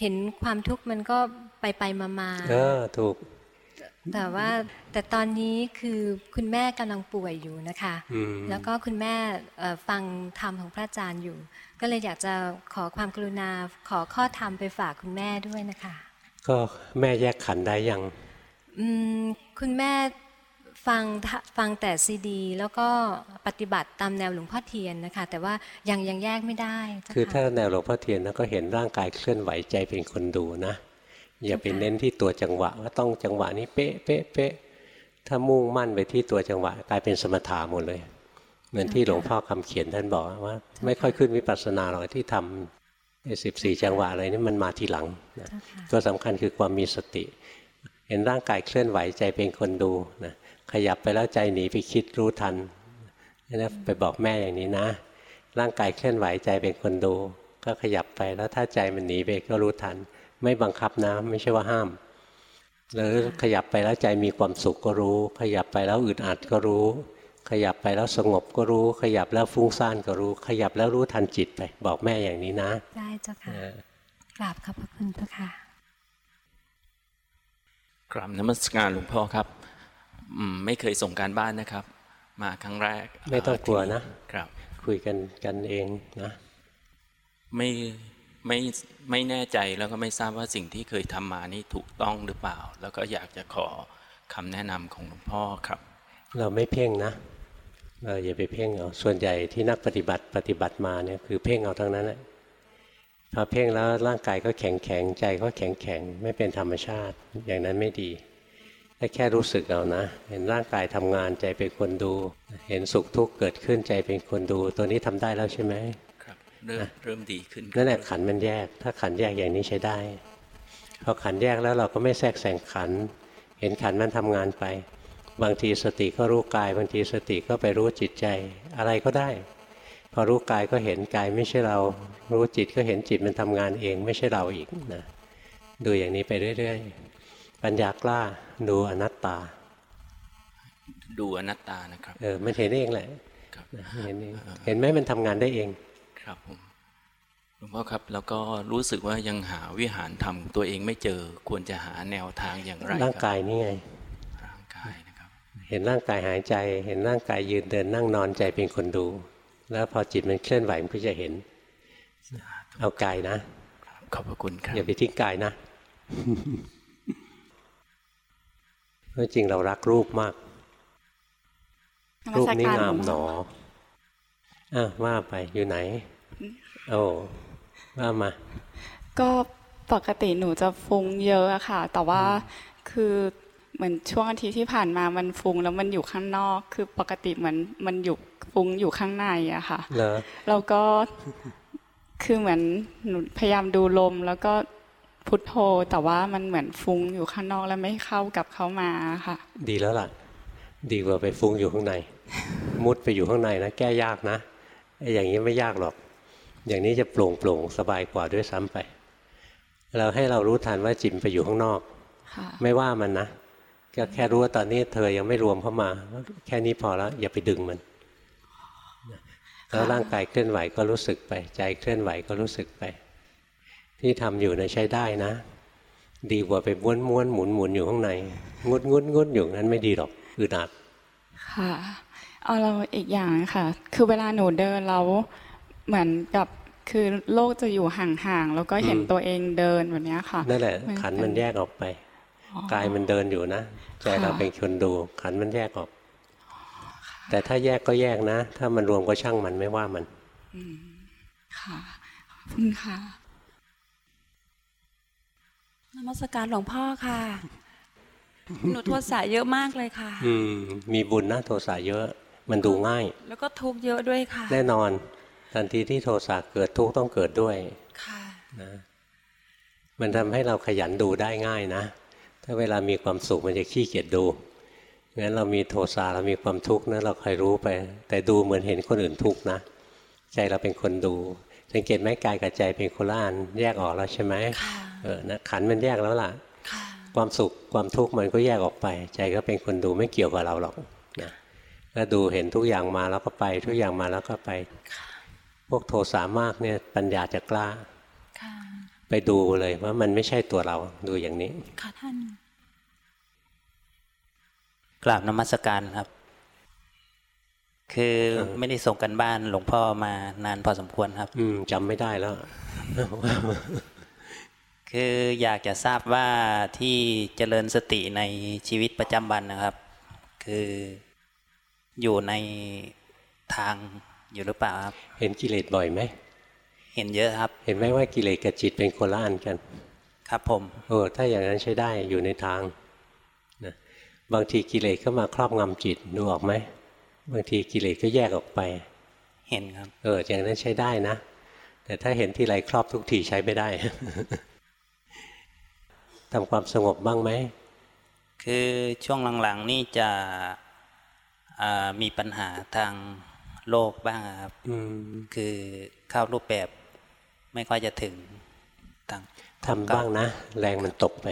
เห็นความทุกข์มันก็ไปไปมามาเออถูก แต่ว่าแต่ตอนนี้คือคุณแม่กำลังป่วยอยู่นะคะ แล้วก็คุณแม่ฟังธรรมของพระอาจารย์อยู่ ก็เลยอยากจะขอความกรุณาขอข้อธรรมไปฝากคุณแม่ด้วยนะคะ ก็แม่แยกขันได้ยังคุณแม่ ฟังฟังแต่ซีดี แล้วก็ปฏิบัติตามแนวหลวงพ่อเทียนนะคะ แต่ว่ายังยังแยกไม่ได้ คือถ้าแนวหลวงพ่อเทียนนะก็เห็นร่างกายเคลื่อนไหวใจเป็นคนดูนะ อย่าไปเน้นที่ตัวจังหวะว่าต้องจังหวะนี้เป๊ะเป๊ะเป๊ะถ้ามุ่งมั่นไปที่ตัวจังหวะกลายเป็นสมถะหมดเลย เหมือนที่หลวงพ่อคำเขียนท่านบอกว่า ไม่ค่อยขึ้นวิปัสสนาหรอกที่ทำสิบสี่จังหวะอะไรนี่มันมาทีหลังนะก็สำคัญคือความมีสติ เห็นร่างกายเคลื่อนไหวใจเป็นคนดูนะข ยับไปแล้วใจหนีไปคิดรู้ทันนี่ไปบอกแม่อย่างนี้นะ ร่างกายเคลื่อนไหวใจเป็นคนดู ก็ขยับไปแล้วถ้าใจมันหนีไปก็รู้ทัน ไม่บังคับนะไม่ใช่ว่าห้ามหรือขยับไปแล้วใจมีความสุขก็รู้ ขยับไปแล้วอึดอัดก็รู้ ขยับไปแล้วสงบก็รู้ ขยับแล้วฟุ้งซ่านก็รู้ ขยับแล้วรู้ทันจิตไป บอกแม่อย่างนี้นะได้เจ้าค่ะกราบขอบพระคุณเจ้าค่ะกราบนมัสการหลวงพ่อครับ ไม่เคยส่งการบ้านนะครับ มาครั้งแรก ไม่ต้องกลัวนะครับ คุยกันกันเองนะไม่ไม่ไม่แน่ใจแล้วก็ไม่ทราบว่าสิ่งที่เคยทำมานี่ถูกต้องหรือเปล่า แล้วก็อยากจะขอคำแนะนำของหลวงพ่อครับ เราไม่เพ่งนะเราอย่าไปเพ่งเอาส่วนใหญ่ที่นักปฏิบัติปฏิบัติมาเนี่ยคือเพ่งเอาทั้งนั้นแหละพอเพ่งแล้วร่างกายก็แข็งแข็งใจก็แข็งแข็งไม่เป็นธรรมชาติ อย่างนั้นไม่ดีถ้า แค่รู้สึกเอานะ เห็นร่างกายทำงานใจเป็นคนดู เห็นสุขทุกข์เกิดขึ้นใจเป็นคนดู ตัวนี้ทำได้แล้วใช่ไหมครับเริ่มเริ่มดีขึ้นนั่นแหละขันมันแยก ถ้าขันแยกอย่างนี้ใช้ได้พอขันแยกแล้วเราก็ไม่แทรกแซงขัน เห็นขันมันทำงานไป บางทีสติก็รู้กาย บางทีสติก็ไปรู้จิตใจอะไรก็ได้ พอรู้กายก็เห็นกายไม่ใช่เรา รู้จิตก็เห็นจิตมันทำงานเองไม่ใช่เราอีกนะดูอย่างนี้ไปเรื่อย ๆ ปัญญากล้าดูอนัตตา ดูอนัตตานะครับ เออมันเห็นเองแหละเห็นเองเห็นไหมมันทำงานได้เอง ครับผมหลวงพ่อครับ แล้วก็รู้สึกว่ายังหาวิหารธรรมตัวเองไม่เจอควรจะหาแนวทางอย่างไรร่างกายนี่ไงร่างกายนะครับ เห็นร่างกายหายใจ เห็นร่างกายยืนเดินนั่งนอนใจเป็นคนดู แล้วพอจิตมันเคลื่อนไหวมันก็จะเห็น เอากายนะขอบพระคุณครับอย่าไปทิ้งกายนะ เพราะจริงเรารักรูปมาก รูปนี้งามหนออะว่าไปอยู่ไหน โอ้ว่ามา ก็ปกติหนูจะฟุ้งเยอะอะค่ะ แต่ว่าคือเหมือนช่วงอาทิตย์ที่ผ่านมามันฟุ้งแล้วมันอยู่ข้างนอก คือปกติเหมือนมันอยู่ฟุ้งอยู่ข้างในอะค่ะแล้วก็คือเหมือนหนูพยายามดูลมแล้วก็ พุทโธแต่ว่ามันเหมือนฟุ้งอยู่ข้างนอกแล้วไม่เข้ากับเขามาค่ะ ดีแล้วล่ะ ดีกว่าไปฟุ้งอยู่ข้างใน มุดไปอยู่ข้างในนะแก้ยากนะไอ้อย่างนี้ไม่ยากหรอก อย่างนี้จะโปร่งโปร่งสบายกว่าด้วยซ้ำไป เราให้เรารู้ทันว่าจิตไปอยู่ข้างนอกไม่ว่ามันนะก็แค่รู้ว่าตอนนี้เธอยังไม่รวมเข้ามา แค่นี้พอแล้ว อย่าไปดึงมันแล้วร่างกายเคลื่อนไหวก็รู้สึกไป ใจเคลื่อนไหวก็รู้สึกไป ที่ทำอยู่นะใช้ได้นะ ดีกว่าไปม้วนม้วนหมุนหมุนอยู่ข้างในงุดงุดงุดอยู่นั้นไม่ดีหรอกอึดอัดค่ะเอาเราอีกอย่างค่ะ คือเวลาหนูเดินเราเหมือนกับคือโลกจะอยู่ห่างๆแล้วก็เห็นตัวเองเดินแบบนี้ค่ะนั่นแหละ ขันมันแยกออกไปกายมันเดินอยู่นะใจเราเป็นคนดู ขันมันแยกออก แต่ถ้าแยกก็แยกนะ ถ้ามันรวมก็ช่างมันไม่ว่ามันค่ะขอบคุณค่ะ นมัสการหลวงพ่อค่ะ หนูโทสะเยอะมากเลยค่ะ อืมมีบุญนะโทสะเยอะ มันดูง่าย แล้วก็ทุกเยอะด้วยค่ะ แน่นอนทันทีที่โทสะเกิดทุกต้องเกิดด้วย ค่ะนะมันทำให้เราขยันดูได้ง่ายนะ ถ้าเวลามีความสุขมันจะขี้เกียจดูงั้นเรามีโทสะเรามีความทุกข์นะเราคอยรู้ไป แต่ดูเหมือนเห็นคนอื่นทุกข์นะ ใจเราเป็นคนดู สังเกตไหมกายกับใจเป็นคนละอันแยกออกแล้วใช่ไหม เออนะขันมันแยกแล้วล่ะ ความสุขความทุกข์มันก็แยกออกไป ใจก็เป็นคนดูไม่เกี่ยวกับเราหรอกนะแล้วดูเห็นทุกอย่างมาแล้วก็ไป ทุกอย่างมาแล้วก็ไป พวกโทสะมากเนี่ยปัญญาจะกล้า ไปดูเลยว่ามันไม่ใช่ตัวเราดูอย่างนี้ ค่ะท่านกราบนมัสการครับ คือไม่ได้ส่งกันบ้านหลวงพ่อมานานพอสมควรครับ อืมจำไม่ได้แล้ว คืออยากจะทราบว่าที่เจริญสติในชีวิตประจำวันนะครับ คืออยู่ในทางอยู่หรือเปล่าครับ เห็นกิเลสบ่อยไหมเห็นเยอะครับ เห็นไหมว่ากิเลสกับจิตเป็นคนละอันกัน ครับผมโอ้ถ้าอย่างนั้นใช้ได้อยู่ในทางบางทีกิเลสก็มาครอบงำจิตดูออกไหมบางทีกิเลสก็แยกออกไป เห็นครับ เอออย่างนั้นใช้ได้นะ แต่ถ้าเห็นที่ไรครอบทุกทีใช้ไม่ได้ ทำความสงบบ้างไหม คือช่วงหลังๆนี่จะมีปัญหาทางโลกบ้างครับคือเข้ารูปแบบไม่ค่อยจะถึงทำบ้างนะ แรงมันตกไป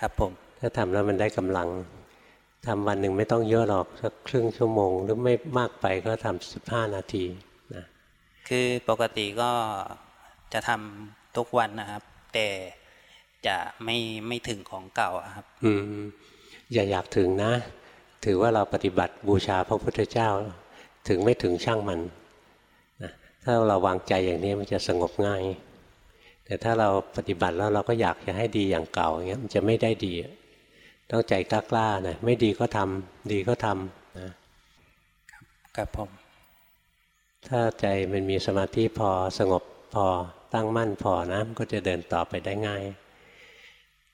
ครับผม ถ้าทำแล้วมันได้กำลังทำวันหนึ่งไม่ต้องเยอะหรอกสักครึ่งชั่วโมง หรือไม่มากไปก็ทำสิบห้านาทีนะคือปกติก็จะทำทุกวันนะครับ แต่ จะไม่ไม่ถึงของเก่าครับ อืมอย่าอยากถึงนะ ถือว่าเราปฏิบัติบูชาพระพุทธเจ้า ถึงไม่ถึงช่างมันนะถ้าเราวางใจอย่างนี้มันจะสงบง่าย แต่ถ้าเราปฏิบัติแล้วเราก็อยากจะให้ดีอย่างเก่าอย่างเงี้ยมันจะไม่ได้ดี ต้องใจกล้าๆนะไม่ดีก็ทำดีก็ทำนะครับผมถ้าใจมันมีสมาธิพอสงบพอตั้งมั่นพอนะมันก็จะเดินต่อไปได้ง่าย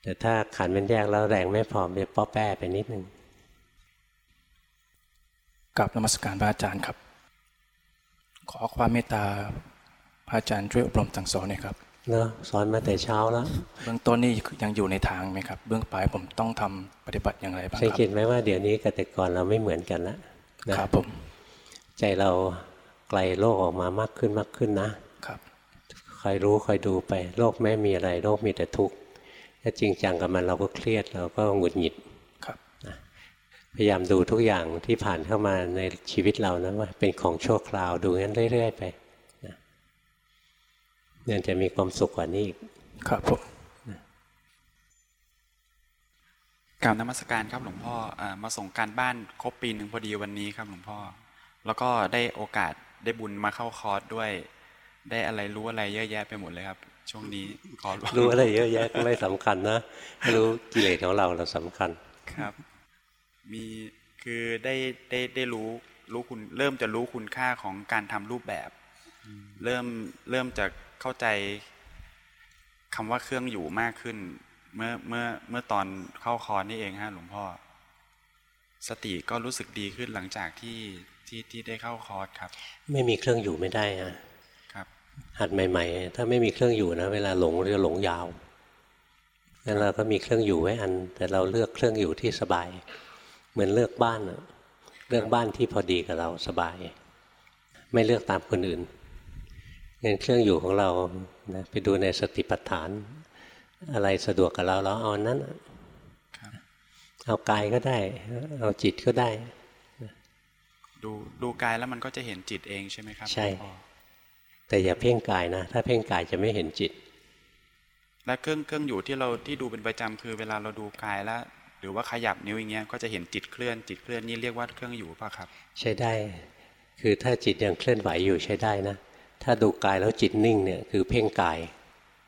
แต่ถ้าขันมันแยกแล้วแรงไม่พอมันป้อแป้ไปนิดนึงกับนมัสการพระอาจารย์ครับ ขอความเมตตาพระอาจารย์ช่วยอบรมสั่งสอนหน่อยครับเนาะสอนมาแต่เช้าแล้วเบื้องต้นนี่ยังอยู่ในทางไหมครับ เบื้องปลายผมต้องทำปฏิบัติอย่างไรบ้างครับสังเกตไหมว่าเดี๋ยวนี้กับแต่ก่อนเราไม่เหมือนกันแล้วครับผม ใจเราไกลโลกออกมามากขึ้นมากขึ้นนะครับคอยรู้คอยดูไป โลกไม่มีอะไร โลกมีแต่ทุกข์ ถ้าจริงจังกับมันเราก็เครียดเราก็หงุดหงิดครับพยายามดูทุกอย่างที่ผ่านเข้ามาในชีวิตเรานะว่าเป็นของชั่วคราวดูงั้นเรื่อย ๆ ไปยังจะมีความสุขกว่านี้อีกครับผมกราบนมัสการครับหลวงพ่ออมาส่งการบ้านครบปีหนึ่งพอดีวันนี้ครับหลวงพ่อ แล้วก็ได้โอกาสได้บุญมาเข้าคอร์สด้วย ได้อะไรรู้อะไรเยอะแยะไปหมดเลยครับ ช่วงนี้ขอรู้อะไรเยอะแยะก็ไม่สำคัญนะรู้กิเลสของเราเราสำคัญครับ มีคือได้ได้ได้รู้รู้คุณเริ่มจะรู้คุณค่าของการทำรูปแบบ เริ่มเริ่มจะเข้าใจคำว่าเครื่องอยู่มากขึ้น เมื่อเมื่อเมื่อตอนเข้าคอนี่เองฮะหลวงพ่อ สติก็รู้สึกดีขึ้นหลังจากที่ที่ที่ได้เข้าคอร์สครับ ไม่มีเครื่องอยู่ไม่ได้ฮะครับ หัดใหม่ ๆ ถ้าไม่มีเครื่องอยู่นะ เวลาหลงจะหลงยาวงั้นเราก็มีเครื่องอยู่ไว้อัน แต่เราเลือกเครื่องอยู่ที่สบาย เหมือนเลือกบ้านเลือกบ้านที่พอดีกับเราสบาย ไม่เลือกตามคนอื่นเงินเครื่องอยู่ของเรานะไปดูในสติปัฏฐาน อะไรสะดวกกับเราเราเอานั้นเอากายก็ได้ เอาจิตก็ได้ ดูดูกายแล้วมันก็จะเห็นจิตเองใช่ไหมครับใช่ แต่อย่าเพ่งกายนะ ถ้าเพ่งกายจะไม่เห็นจิต และเครื่องเครื่องอยู่ที่เราที่ดูเป็นประจำคือเวลาเราดูกายแล้ว หรือว่าขยับนิ้วอย่างเงี้ยก็จะเห็นจิตเคลื่อนจิตเคลื่อนนี่เรียกว่าเครื่องอยู่ป่ะครับ ใช้ได้ คือถ้าจิตยังเคลื่อนไหวอยู่ใช้ได้นะ ถ้าดูกายแล้วจิตนิ่งเนี่ยคือเพ่งกาย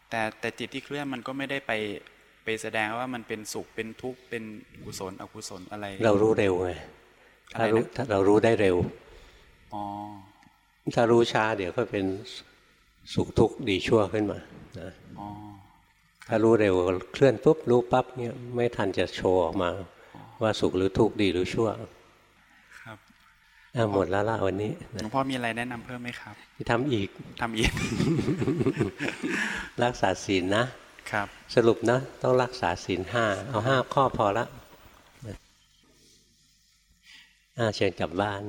แต่แต่จิตที่เคลื่อนมันก็ไม่ได้ไปไปแสดงว่ามันเป็นสุขเป็นทุกข์เป็นกุศลอกุศลอะไร เรารู้เร็วไงถ้ารู้ถ้าเรารู้ได้เร็วอ๋อ ถ้ารู้ช้าเดี๋ยวก็เป็นสุขทุกข์ดีชั่วขึ้นมานะถ้ารู้เร็วเคลื่อนปุ๊บรู้ปั๊บเนี่ยไม่ทันจะโชว์ออกมา ว่าสุขหรือทุกข์ดีหรือชั่วหมดแล้วล่ะวันนี้หลวงพ่อมีอะไรแนะนำเพิ่มไหมครับทำอีกทำอีก รักษาศีลนะ ครับ สรุปนะ ต้องรักษาศีลห้าเอาห้าข้อพอละอ่าเชิญกลับบ้าน